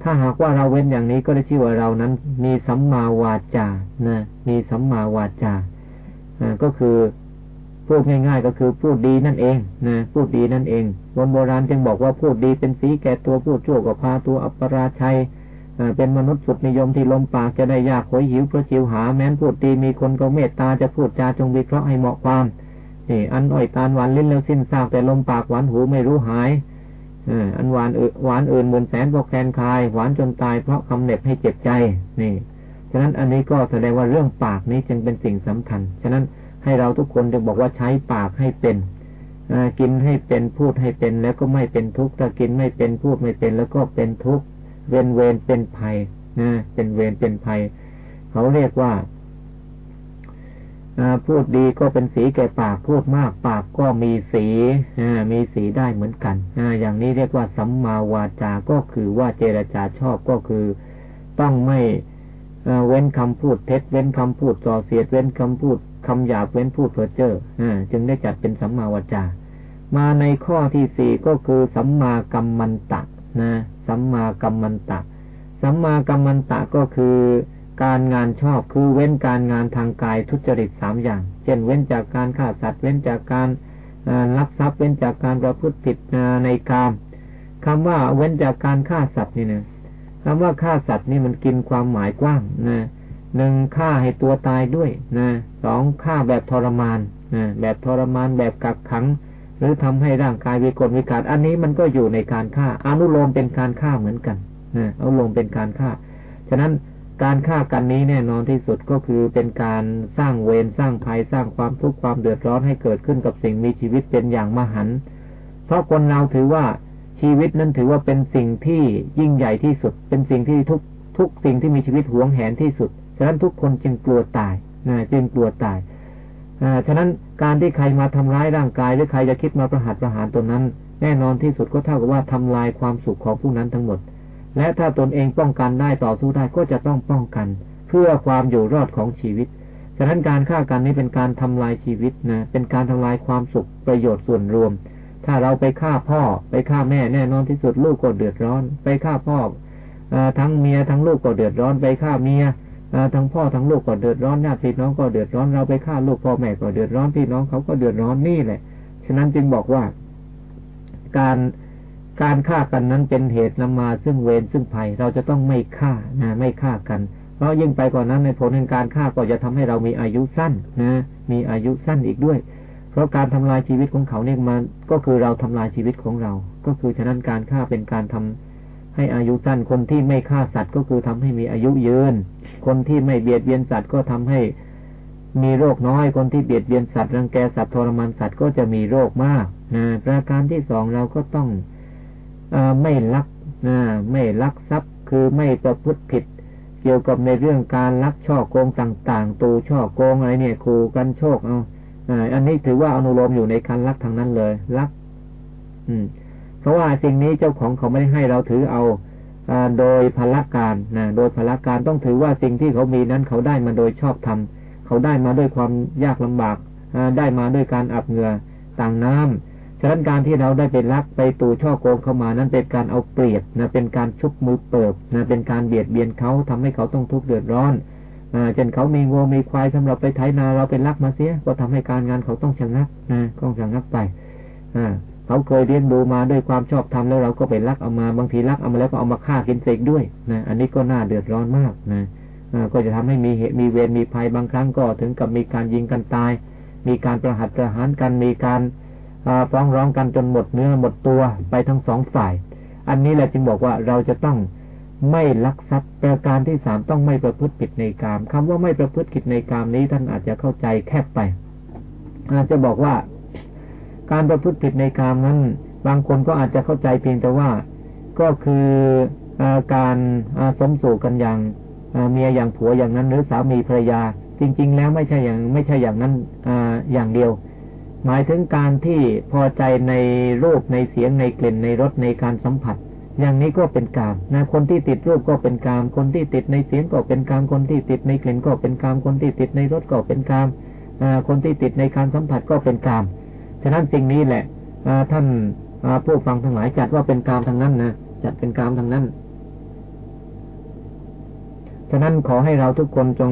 ถ้าหากว่าเราเว้นอย่างนี้ก็ได้ชื่อว่าเรานั้นมีสัมมาวาจานะมีสัมมาวาจาก็คือ พูดง่าย ๆ ก็คือพูดดีนั่นเองนะพูดดีนั่นเองบนโบราณจึงบอกว่าพูดดีเป็นสีแก่ตัวพูดชั่วก็พาตัวอัปราชัยเป็นมนุษย์สุดนิยมที่ลมปากจะได้ยากหอยหิวเพราะชิวหาแม้นพูดดีมีคนก็เมตตาจะพูดจาจงวิเคราะห์ให้เหมาะความนี่อันอ้อยตาหวานลิ้นแล้วสิ้นซากแต่ลมปากหวานหูไม่รู้หายอันหวานเออหวานเอื่นหมื่นแสนพอแคนคาย หวานจนตายเพราะคำเหน็บให้เจ็บใจนี่ ฉะนั้นอันนี้ก็แสดงว่าเรื่องปากนี้จึงเป็นสิ่งสำคัญ ฉะนั้น ให้เราทุกคนจะบอกว่าใช้ปากให้เป็นกินให้เป็นพูดให้เป็นแล้วก็ไม่เป็นทุกข์ถ้ากินไม่เป็นพูดไม่เป็น แล้วก็เป็นทุกข์เวนเวนเป็นภัยนะเป็นเวรเป็นภัย เขาเรียกว่าพูดดีก็เป็นสีแก่ปากพูดมากปากก็มีสีมีสีได้เหมือนกันอย่างนี้เรียกว่าสัมมาวาจาก็คือว่าเจรจาชอบก็คือ ต้องไม่เว้นคำพูดเท็จ เว้นคำพูดส่อเสียด เว้นคำพูด คำหยาบเว้นพูดเพ้อเจ้อจึงได้จัดเป็นสัมมาวจา มาในข้อที่สี่ก็คือสัมมากัมมันตะนะสัมมากัมมันตะ สัมมากัมมันตะก็คือการงานชอบคือเว้นการงานทางกายทุจริตสามอย่าง เช่น เว้นจากการฆ่าสัตว์ เว้นจากการลักทรัพย์ เว้นจากการประพฤติผิดในกามคำว่าเว้นจากการฆ่าสัตว์นี่นะคำว่าฆ่าสัตว์นี่มันกินความหมายกว้างนะ หนึ่งฆ่าให้ตัวตายด้วยนะสองฆ่าแบบทรมานนะแบบทรมานแบบกักขัง หรือทำให้ร่างกายวิกลวิการ อันนี้มันก็อยู่ในการฆ่า อนุโลมเป็นการฆ่าเหมือนกันนะอนุโลมเป็นการฆ่า ฉะนั้นการฆ่ากันนี้แน่นอนที่สุดก็คือเป็นการสร้างเวรสร้างภัยสร้างความทุกข์ความเดือดร้อนให้เกิดขึ้นกับสิ่งมีชีวิตเป็นอย่างมหันเพราะคนเราถือว่าชีวิตนั้นถือว่าเป็นสิ่งที่ยิ่งใหญ่ที่สุด เป็นสิ่งที่ทุกทุกสิ่งที่มีชีวิตหวงแหนที่สุด ฉะนั้นทุกคนจึงกลัวตายนะจึงกลัวตายฉะนั้นการที่ใครมาทำร้ายร่างกายหรือใครจะคิดมาประหัตประหารตนนั้น แน่นอนที่สุดก็เท่ากับว่าทำลายความสุขของผู้นั้นทั้งหมด และถ้าตนเองป้องกันได้ต่อสู้ได้ก็จะต้องป้องกัน เพื่อความอยู่รอดของชีวิต ฉะนั้นการฆ่ากันนี้เป็นการทำลายชีวิตนะเป็นการทำลายความสุขประโยชน์ส่วนรวม ถ้าเราไปฆ่าพ่อไปฆ่าแม่แน่นอนที่สุดลูกก็เดือดร้อน ไปฆ่าพ่ออทั้งเมียทั้งลูกก็เดือดร้อนไปฆ่าเมีย ทั้งพ่อทั้งลูกก็เดือดร้อนญาติพี่น้องก็เดือดร้อนเราไปฆ่าลูกพ่อแม่ก็เดือดร้อนพี่น้องเขาก็เดือดร้อนนี่แหละ ฉะนั้นจึงบอกว่า การการฆ่ากันนั้นเป็นเหตุนำมาซึ่งเวรซึ่งภัยเราจะต้องไม่ฆ่านะไม่ฆ่ากัน เพราะยิ่งไปกว่านั้นในผลแห่งการฆ่าก็จะทำให้เรามีอายุสั้นนะ มีอายุสั้นอีกด้วย เพราะการทำลายชีวิตของเขาเนี่ยมาก็คือเราทำลายชีวิตของเรา ก็คือฉะนั้นการฆ่าเป็นการทำ ให้อายุสั้น คนที่ไม่ฆ่าสัตว์ก็คือทำให้มีอายุยืน คนที่ไม่เบียดเบียนสัตว์ก็ทำให้มีโรคน้อย คนที่เบียดเบียนสัตว์รังแกสัตว์ทรมานสัตว์ก็จะมีโรคมากนะประการที่สองเราก็ต้องไม่ลักนะไม่ลักทรัพย์คือไม่ประพฤติผิด เกี่ยวกับในเรื่องการลักช่อโกงต่างๆ ตูช่อโกงอะไรเนี่ยขู่กันโชคเอาอันนี้ถือว่าอนุโลมอยู่ในการลักทางนั้นเลยลัก อืม เพราะว่าสิ่งนี้เจ้าของเขาไม่ได้ให้เราถือเอาโดยพละการนะโดยพละการต้องถือว่าสิ่งที่เขามีนั้นเขาได้มาโดยชอบธรรมเขาได้มาด้วยความยากลำบากได้มาด้วยการอับเหงื่อต่างน้ำฉะนั้นการที่เราได้ไปลักไปตูช่อโกงเข้ามานั้นเป็นการเอาเปรียบนะเป็นการชุบมือเปิบนะเป็นการเบียดเบียนเขาทำให้เขาต้องทุกข์เดือดร้อนอ่าเช่นเขามีงัวมีควายสำหรับไปไถนาเราเป็นลักมาเสีย ก็ทำให้การงานเขาต้องชะงักนะต้องชะงักไปอ่า เขาเคยเรียนดูมาด้วยความชอบธรรมแล้วเราก็ไปลักเอามาบางทีลักเอามาแล้วก็เอามาฆ่ากินเสกด้วยนะอันนี้ก็น่าเดือดร้อนมากนะก็จะทำให้มีเหตุมีเวรมีภัยบางครั้งก็ถึงกับมีการยิงกันตาย มีการประหัตประหารกันมีการฟ้องร้องกันจนหมดเนื้อหมดตัวไปทั้งสองฝ่าย อันนี้แหละจึงบอกว่าเราจะต้องไม่ลักทรัพย์ประการที่สามต้องไม่ประพฤติผิดในกามคำว่าไม่ประพฤติผิดในกามนี้ท่านอาจจะเข้าใจแคบไปอาจจะบอกว่า การประพฤติผิดในกามนั้น บางคนก็อาจจะเข้าใจเพียงแต่ว่า ก็คืออการสมสู่กันอย่างเมียอย่างผัวอย่างนั้น หรือสามีภรรยา จริง ๆ แล้วไม่ใช่อย่างไม่ใช่อย่างนั้นออย่างเดียว หมายถึงการที่พอใจในรูปในเสียงในกลิ่นในรสในการสัมผัส อย่างนี้ก็เป็นกามนะคนที่ติดรูปก็เป็นกาม คนที่ติดในเสียงก็เป็นกาม คนที่ติดในกลิ่นก็เป็นกาม คนที่ติดในรสก็เป็นกามคนที่ติดในการสัมผัสก็เป็นกาม ฉะนั้นสิ่งนี้แหละท่านผู้ฟังทั้งหลายจัดว่าเป็นกามทางนั้นนะจัดเป็นกามทางนั้น ฉะนั้นขอให้เราทุกคนจง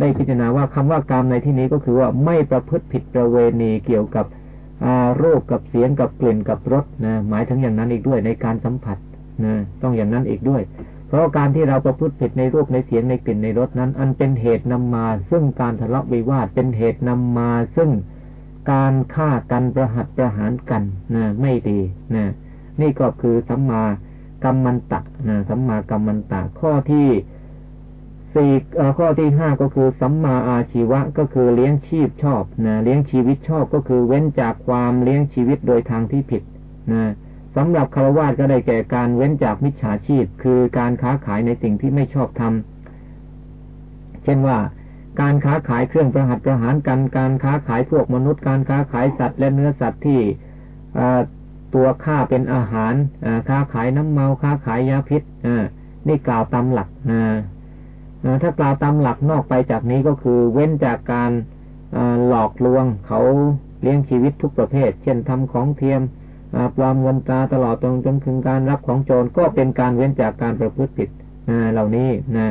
ได้พิจารณาว่าคำว่ากรรมในที่นี้ก็คือว่าไม่ประพฤติผิดประเวณีเกี่ยวกับรูปกับเสียงกับกลิ่นกับรสนะหมายถึงอย่างนั้นอีกด้วยในการสัมผัสนะต้องอย่างนั้นอีกด้วย เพราะการที่เราประพฤติผิดในรูปในเสียงในกลิ่นในรสนั้น อันเป็นเหตุนำมา ซึ่งการทะเลาะวิวาทเป็นเหตุนำมาซึ่ง การฆ่ากันประหัตประหารกันนะไม่ดีนะนี่ก็คือสัมมากรรมันตะนะสัมมากรรมันตะ ข้อที่สี่ข้อที่ห้าก็คือสัมมาอาชีวะก็คือเลี้ยงชีพชอบนะเลี้ยงชีวิตชอบก็คือเว้นจากความเลี้ยงชีวิตโดยทางที่ผิดนะสำหรับคารวะก็ได้แก่การเว้นจากมิจฉาชีพ คือการค้าขายในสิ่งที่ไม่ชอบทำเช่นว่า การค้าขายเครื่องประหัตประหารกัน การค้าขายพวกมนุษย์ การค้าขายสัตว์และเนื้อสัตว์ที่ตัวฆ่าเป็นอาหารค้าขายน้ำเมาค้าขายยาพิษนี่กล่าวตามหลักถ้ากล่าวตามหลักนอกไปจากนี้ก็คือเว้นจากการหลอกลวงเขาเลี้ยงชีวิตทุกประเภท เช่นทำของเทียมปลอมเงินตาตลอดตรงจนถึงการรับของโจรก็เป็นการเว้นจากการประพฤติผิดเหล่านี้นะ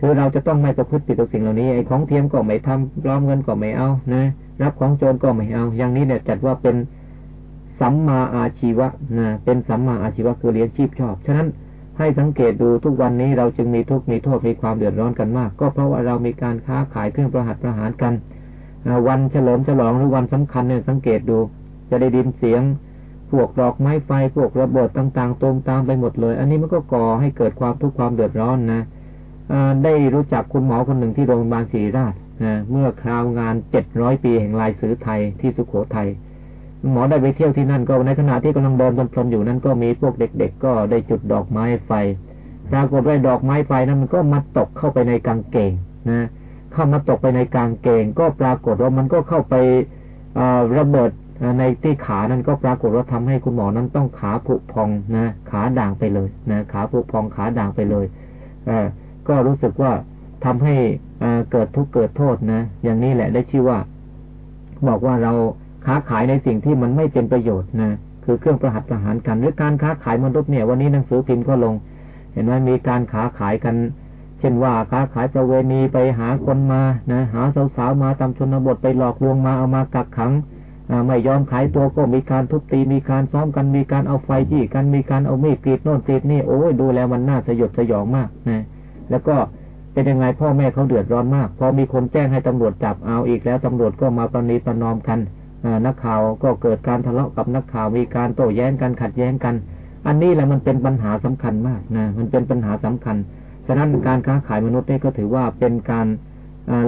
คือเราจะต้องไม่ประพฤติผิดต่อสิ่งเหล่านี้ไอ้ของเทียมก็ไม่ทำปลอมเงินก็ไม่เอานะรับของโจรก็ไม่เอา อย่างนี้เนี่ยจัดว่าเป็นสัมมาอาชีวะนะเป็นสัมมาอาชีวะคือเลี้ยงชีพชอบ ฉะนั้นให้สังเกตดูทุกวันนี้เราจึงมีทุกมีโทษมีความเดือดร้อนกันมาก ก็เพราะว่าเรามีการค้าขายเครื่องประหัตประหารกันวันเฉลิมฉลองหรือวันสำคัญเนี่ยสังเกตดู จะได้ดินเสียงพวกดอกไม้ไฟพวกระเบิดต่างๆตรงตามไปหมดเลย อันนี้มันก็ก่อให้เกิดความทุกข์ความเดือดร้อนนะ ได้รู้จักคุณหมอคนหนึ่งที่โรงพยาบาลศรีราชนะเมื่อคราวงานเจ็ดร้อยปีแห่งลายสือไทยที่สุโขทัยหมอได้ไปเที่ยวที่นั่นก็ในขณะที่กำลังเดินพลินอยู่นั้นก็มีพวกเด็ก ๆ ก็ได้จุดดอกไม้ไฟปรากฏว่าดอกไม้ไฟนั้นมันก็มาตกเข้าไปในกางเกงนะเข้ามาตกไปในกางเกง ก็ปรากฏว่ามันก็เข้าไประเบิดในที่ขานั้นก็ปรากฏว่าทำให้คุณหมอนั้นต้องขาผุพองนะขาด่างไปเลยนะขาผุพองขาด่างไปเลยอ ก็รู้สึกว่าทำให้เกิดทุกข์เกิดโทษนะ อย่างนี้แหละได้ชื่อว่า บอกว่าเราค้าขายในสิ่งที่มันไม่เป็นประโยชน์นะคือเครื่องประหัตประหารกัน หรือการค้าขายมนุษย์เนี่ย วันนี้หนังสือพิมพ์ก็ลง เห็นไหมมีการค้าขายกัน เช่นว่าค้าขายประเวณีไปหาคนมานะหาสาวๆมาตามชนบทไปหลอกลวงมาเอามากักขังไม่ยอมขายตัวก็มีการทุบตีมีการซ้อมกันมีการเอาไฟจี้กันมีการเอามีดกรีดโน่นกรีดนี่โอ้ยดูแล้วมันน่าสยดสยองมากนะ แล้วก็เป็นยังไงพ่อแม่เขาเดือดร้อนมาก พอมีคนแจ้งให้ตำรวจจับเอาอีกแล้วตำรวจก็มาประนีประนอมกันนักข่าวก็เกิดการทะเลาะกับนักข่าวมีการโต้แย้งกันขัดแย้งกัน อันนี้แหละมันเป็นปัญหาสำคัญมากนะมันเป็นปัญหาสำคัญ ฉะนั้นการค้าขายมนุษย์นี่ก็ถือว่าเป็นการ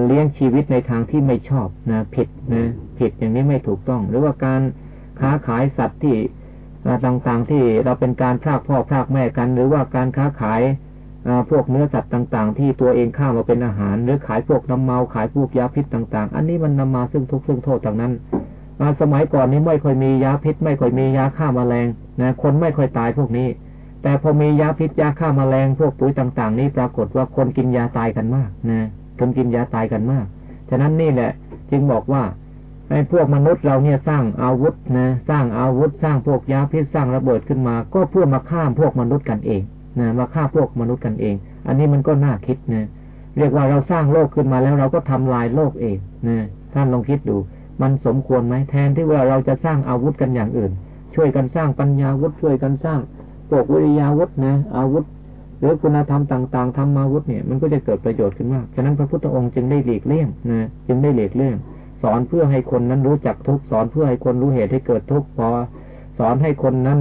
เลี้ยงชีวิตในทางที่ไม่ชอบนะผิดนะผิดอย่างนี้ไม่ถูกต้อง หรือว่าการค้าขายสัตว์ที่ต่างๆที่เราเป็นการพรากพ่อพรากแม่กัน หรือว่าการค้าขาย พวกเนื้อสัตว์ต่าง ๆ ที่ตัวเองข้ามาเป็นอาหาร หรือขายพวกน้ำเมาขายพวกยาพิษต่าง ๆ อันนี้มันนำมาซึ่งทุกข์ซึ่งโทษต่างนั้นสมัยก่อนนี้ไม่ค่อยมียาพิษ ไม่ค่อยมียาฆ่ามาแมลงนะคนไม่ค่อยตายพวกนี้ แต่พอมียาพิษยาฆ่ามาแมลง พวกปุ๋ยต่าง ๆ นี้ปรากฏว่าคนกินยาตายกันมากนะคนกินยาตายกันมาก ฉะนั้นนี่แหละ จึงบอกว่าให้พวกมนุษย์เราเนี่ยสร้างอาวุธนะสร้างอาวุธสร้างพวกยาพิษสร้างระเบิดขึ้นมา ก็เพื่อมาฆ่าพวกมนุษย์กันเอง นะมาฆ่าพวกมนุษย์กันเอง อันนี้มันก็น่าคิดนะเรียกว่าเราสร้างโลกขึ้นมาแล้วเราก็ทำลายโลกเองนะท่านลองคิดดู มันสมควรไหมแทนที่ว่าเราจะสร้างอาวุธกันอย่างอื่น ช่วยกันสร้างปัญญาวุธช่วยกันสร้างปกวิริยาวุธนะอาวุธหรือคุณธรรมต่างๆธรรมาวุธเนี่ยมันก็จะเกิดประโยชน์ขึ้นมาก ฉะนั้นพระพุทธองค์จึงได้หลีกเลี่ยงนะจึงได้หลีกเลี่ยง สอนเพื่อให้คนนั้นรู้จักทุกสอนเพื่อให้คนรู้เหตุให้เกิดทุกพอสอนให้คนนั้น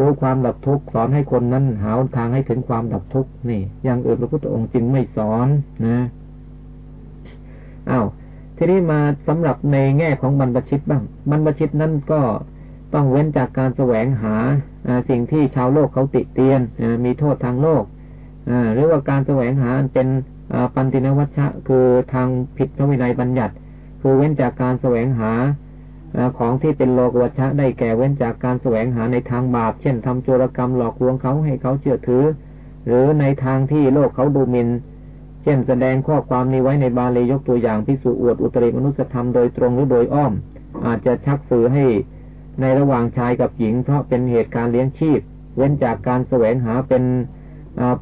รู้ความดับทุกข์สอนให้คนนั้นหาทางให้ถึงความดับทุกข์นี่ อย่างอื่นพระพุทธองค์จึงไม่สอนนะอ้าวทีนี้มาสำหรับในแง่ของบรรพชิตบ้างบรรพชิตนั้นก็ต้องเว้นจากการแสวงหาสิ่งที่ชาวโลกเขาติเตียนมีโทษทางโลกหรือว่าการแสวงหาเป็นปันตินวัชชะ คือทางผิดพระวินัยบัญญัติ คือเว้นจากการแสวงหา ของที่เป็นโลกวัชะได้แก่เว้นจากการแสวงหาในทางบาป เช่นทำโจรกรรมหลอกลวงเขาให้เขาเชื่อถือ หรือในทางที่โลกเขาดูหมิน่น เช่นแสดงข้อความนี้ไว้ในบาลียกตัวอย่างพิสูจอวดอุตริมนุสธรรมโดยตรงหรือโดยอ้อม อาจจะชักสื่อให้ในระหว่างชายกับหญิง เพราะเป็นเหตุการณ์เลี้ยงชีพ เว้นจากการแสวงหาเป็น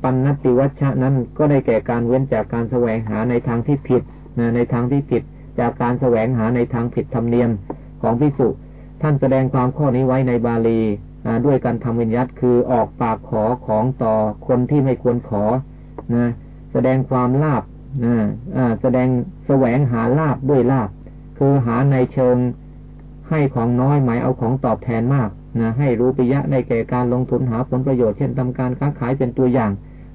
ปันนติวัชะนั้นก็ได้แก่การเว้นจากการแสวงหาในทางที่ผิดในทางที่ผิด จากการแสวงหาในทางผิดธรรมเนียม ของพิสุท่านแสดงความข้อนี้ไว้ในบาลีด้วยการทำวิญญัตคือออกปากขอของต่อคนที่ไม่ควรขอนะแสดงความลาบแสดงแสวงหาลาบด้วยลาบ คือหาในเชิงให้ของน้อยหมายเอาของตอบแทนมากนะให้รู้ปิยะในแก่การลงทุนหาผลประโยชน์เช่นทำการค้าขายเป็นตัวอย่าง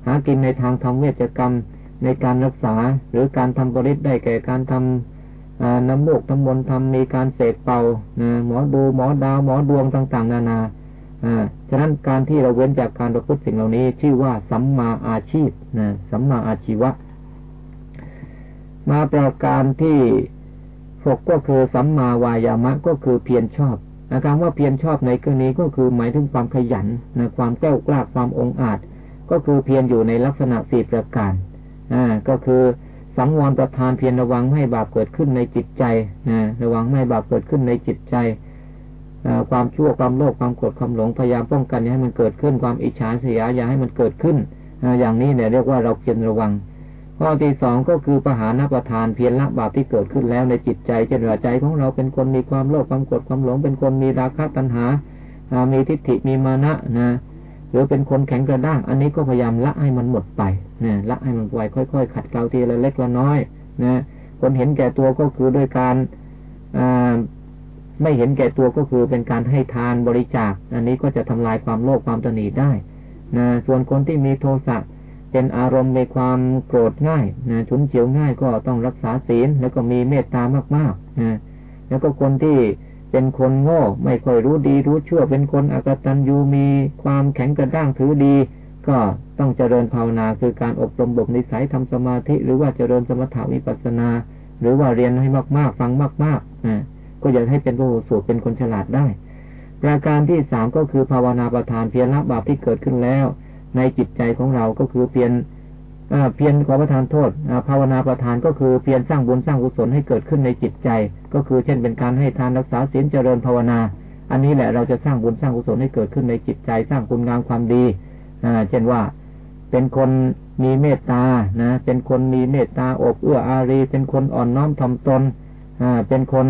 หากินในทางทำเวชกรรมในการรักษา หรือการทำบริษได้แก่การทำ น้ำมูกน้ำมนต์ทำมีการเสกเป่าหมอดูหมอดาวหมอดวงต่างๆ นานาฉะนั้นการที่เราเว้นจากการประพฤติสิ่งเหล่านี้ ชื่อว่าสัมมาอาชีพนะสัมมาอาชีวะ มาประการที่หกก็คือสัมมาวายามะก็คือเพียรชอบนะคำว่าเพียรชอบในกรณีก็คือหมายถึงความขยันนะความแก้วกล้าความองอาจ ก็คือเพียรอยู่ในลักษณะสี่ประการอ่าก็คือ สังวรประทานเพียรระวังไม่ให้บาปเกิดขึ้นในจิตใจนะระวังไม่ให้บาปเกิดขึ้นในจิตใจความชั่วความโลภความโกรธความหลงพยายามป้องกันอย่าให้มันเกิดขึ้นความอิจฉาเสียอย่าให้มันเกิดขึ้นอย่างนี้เนี่ยเรียกว่าเราเพียรระวังข้อที่สองก็คือปหานประทานเพียรละบาปที่เกิดขึ้นแล้วในจิตใจเช่นว่าใจของเราเป็นคนมีความโลภความโกรธความหลง เป็นคนมีราคะตัณหา มีทิฏฐิมีมานะนะ หรือเป็นคนแข็งกระด้าง อันนี้ก็พยายามละให้มันหมดไปนะละให้มันไปค่อยๆ ขัดเกลาทีละเล็กละน้อยนะคนเห็นแก่ตัวก็คือด้วยการไม่เห็นแก่ตัวก็คือเป็นการให้ทานบริจาค อันนี้ก็จะทำลายความโลภความตนีได้นะส่วนคนที่มีโทสะเป็นอารมณ์ในความโกรธง่ายนะฉุนเฉียวง่ายก็ต้องรักษาศีลแล้วก็มีเมตตามากๆนะแล้วก็คนที่ เป็นคนโง่ไม่ค่อยรู้ดีรู้ชั่วเป็นคนอกตัญญูมีความแข็งกระด้างถือดี ก็ต้องเจริญภาวนาคือการอบรมบ่มนิสัยทำสมาธิ หรือว่าเจริญสมถาวิปัสนา หรือว่าเรียนให้มากๆ ฟังมากๆนะก็อยากให้เป็นพระหูสูตรเป็นคนฉลาดได้ ประการที่สามก็คือภาวนาประทานเพียรละบาปที่เกิดขึ้นแล้ว ในจิตใจของเราก็คือเพียร เพียรขอประทานโทษภาวนาประทานก็คือเพียรสร้างบุญสร้างกุศลให้เกิดขึ้นในจิตใจ ก็คือเช่นเป็นการให้ทานรักษาศีลเจริญภาวนา อันนี้แหละเราจะสร้างบุญสร้างกุศลให้เกิดขึ้นในจิตใจ สร้างคุณงามความดีเช่นว่าเป็นคนมีเมตตานะ เป็นคนมีเมตตาอบเอื้ออารี เป็นคนอ่อนน้อมถ่อมตนเป็นคน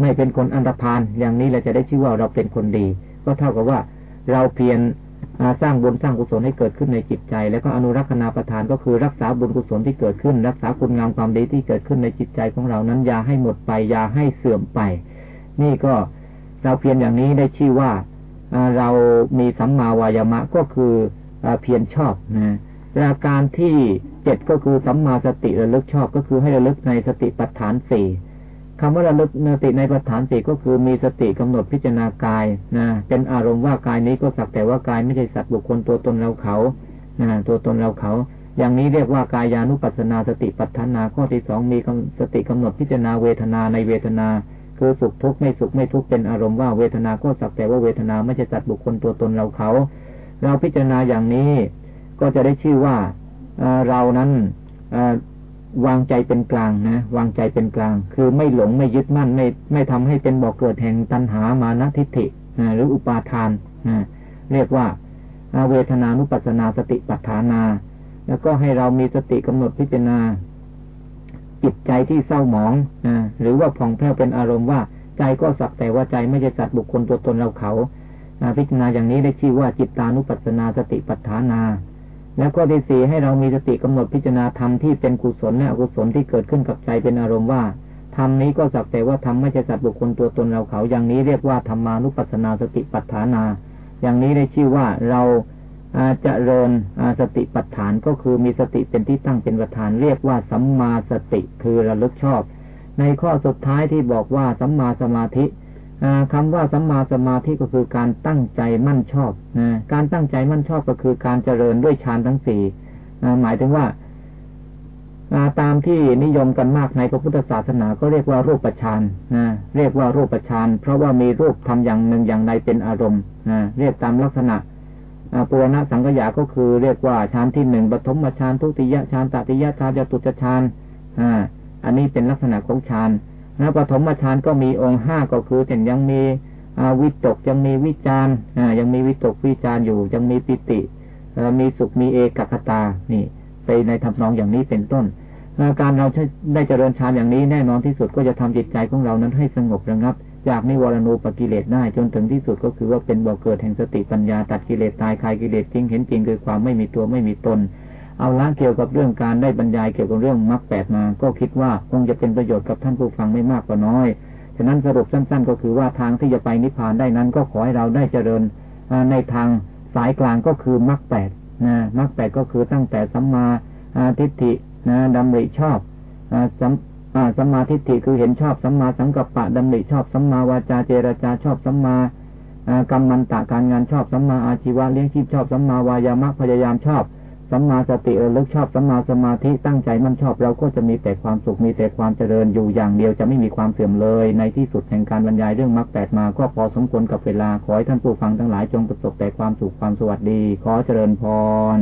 ไม่เป็นคนอันธพาลอย่างนี้เราจะได้ชื่อว่าเราเป็นคนดี ก็เท่ากับว่าเราเพียร สร้างบุญสร้างกุศลให้เกิดขึ้นในจิตใจ แล้วก็อนุรักษณาประทานก็คือรักษาบุญกุศลที่เกิดขึ้น รักษาคุณงามความดีที่เกิดขึ้นในจิตใจของเรานั้นอย่าให้หมดไปอย่าให้เสื่อมไป นี่ก็เราเพียรอย่างนี้ได้ชื่อว่าเรามีสัมมาวายามะก็คือเพียรชอบนะระการที่เจ็ดก็คือสัมมาสติระลึกชอบก็คือให้ระลึกในสติปัฏฐานสี่ คำว่าระลึกสติในปัฏฐานสี่ก็คือมีสติกำหนดพิจารณากายนะเป็นอารมณ์ว่ากายนี้ก็สักแต่ว่ากายไม่ใช่สัตว์บุคคลตัวตนเราเขานะตัวตนเราเขา อย่างนี้เรียกว่ากายานุปัสนาสติปัฏฐานาข้อที่สองมีสติกำหนดพิจารณาเวทนาในเวทนา คือสุขทุกข์ไม่สุขไม่ทุกข์เป็นอารมณ์ว่าเวทนาก็สักแต่ว่าเวทนาไม่ใช่สัตว์บุคคลตัวตนเราเขา เราพิจารณาอย่างนี้ก็จะได้ชื่อว่าเรานั้น วางใจเป็นกลางนะ วางใจเป็นกลาง คือไม่หลงไม่ยึดมั่นไม่ไม่ทำให้เป็นบ่อกเกิดแห่งตัณหามานะทิฏฐิหรืออุปาทานเรียกว่าเวทนานุปัสนาสติปัฏฐานา แล้วก็ให้เรามีสติกำหนดพิจารณา จิตใจที่เศร้าหมองหรือว่าผ่องแผ้วเป็นอารมณ์ว่าใจก็สักแต่ว่าใจไม่ใช่สัตว์บุคคลตัวตนเราเขาพิจารณาอย่างนี้ได้ชื่อว่าจิตตานุปัสนาสติปัฏฐานา แล้วก็ที่สี่ให้เรามีสติกำหนดพิจารณาธรรมที่เป็นกุศลและอกุศลที่เกิดขึ้นกับใจเป็นอารมณ์ว่าธรรมนี้ก็สักแต่ว่าธรรมไม่ใช่สัตว์บุคคลตัวตนเราเขาอย่างนี้เรียกว่าธรรมานุปัสสนาสติปัฏฐานา อย่างนี้ได้ชื่อว่าเราจะเริญสติปัฏฐานก็คือมีสติเป็นที่ตั้งเป็นประธาน เรียกว่าสัมมาสติคือระลึกชอบ ในข้อสุดท้ายที่บอกว่าสัมมาสมาธิ คำว่าสัมมาสมาธิก็คือการตั้งใจมั่นชอบนะการตั้งใจมั่นชอบก็คือการเจริญด้วยฌานทั้งสี่หมายถึงว่าตามที่นิยมกันมากในพระพุทธศาสนาก็เรียกว่ารูปฌานนะเรียกว่ารูปฌานเพราะว่ามีรูปทำอย่างหนึ่งอย่างใดเป็นอารมณ์นะเรียกตามลักษณะปุรณะสังกยาก็คือเรียกว่าฌานที่หนึ่งปฐมฌานทุติยฌานตติยฌานจตุจฌานอ่าอันนี้เป็นลักษณะของฌาน นะปฐมฌานก็มีองค์ห้าก็คือแต่ยังมีวิตกยังมีวิจารยังมีวิตกวิจารอยู่ ยังมีปิติมีสุขมีเอกคตานี่ไปในทำนองอย่างนี้เป็นต้นการเราได้เจริญฌานอย่างนี้แน่นอนที่สุดก็จะทำจิตใจของเรานั้นให้สงบระงับ จากนิวรณูปกิเลสได้จนถึงที่สุดก็คือว่าเป็นบ่อเกิดแห่งสติปัญญาตัดกิเลสตายคลายกิเลสจริงเห็นจริงคือความไม่มีตัวไม่มีตน เอาละเกี่ยวกับเรื่องการได้บรรยายเกี่ยวกับเรื่องมรรคแปดมา ก็คิดว่าคงจะเป็นประโยชน์กับท่านผู้ฟังไม่มากก็น้อย ฉะนั้นสรุปสั้น ๆ ก็คือว่าทางที่จะไปนิพพานได้นั้น ก็ขอให้เราได้เจริญในทางสายกลางก็คือมรรคแปดนะมรรคแปดก็คือตั้งแต่สัมมาทิฏฐินะดำริชอบสัมสัมมาทิฏฐิคือเห็นชอบสัมมาสังกัปปะดำริชอบสัมมาวาจาเจรจาชอบสัมมากรรมันตะการงานชอบสัมมาอาชีวะเลี้ยงชีพชอบสัมมาวายามะพยายามชอบ สัมมาสติเออลึกชอบสัมมาสมาธิตั้งใจมั่นชอบเราก็จะมีแต่ความสุขมีแต่ความเจริญอยู่อย่างเดียวจะไม่มีความเสื่อมเลย ในที่สุดแห่งการบรรยายเรื่องมรรคแปดมาก็พอสมควรกับเวลาขอให้ท่านผู้ฟังทั้งหลายจงประสบแต่ความสุขความสวัสดี ขอเจริญพร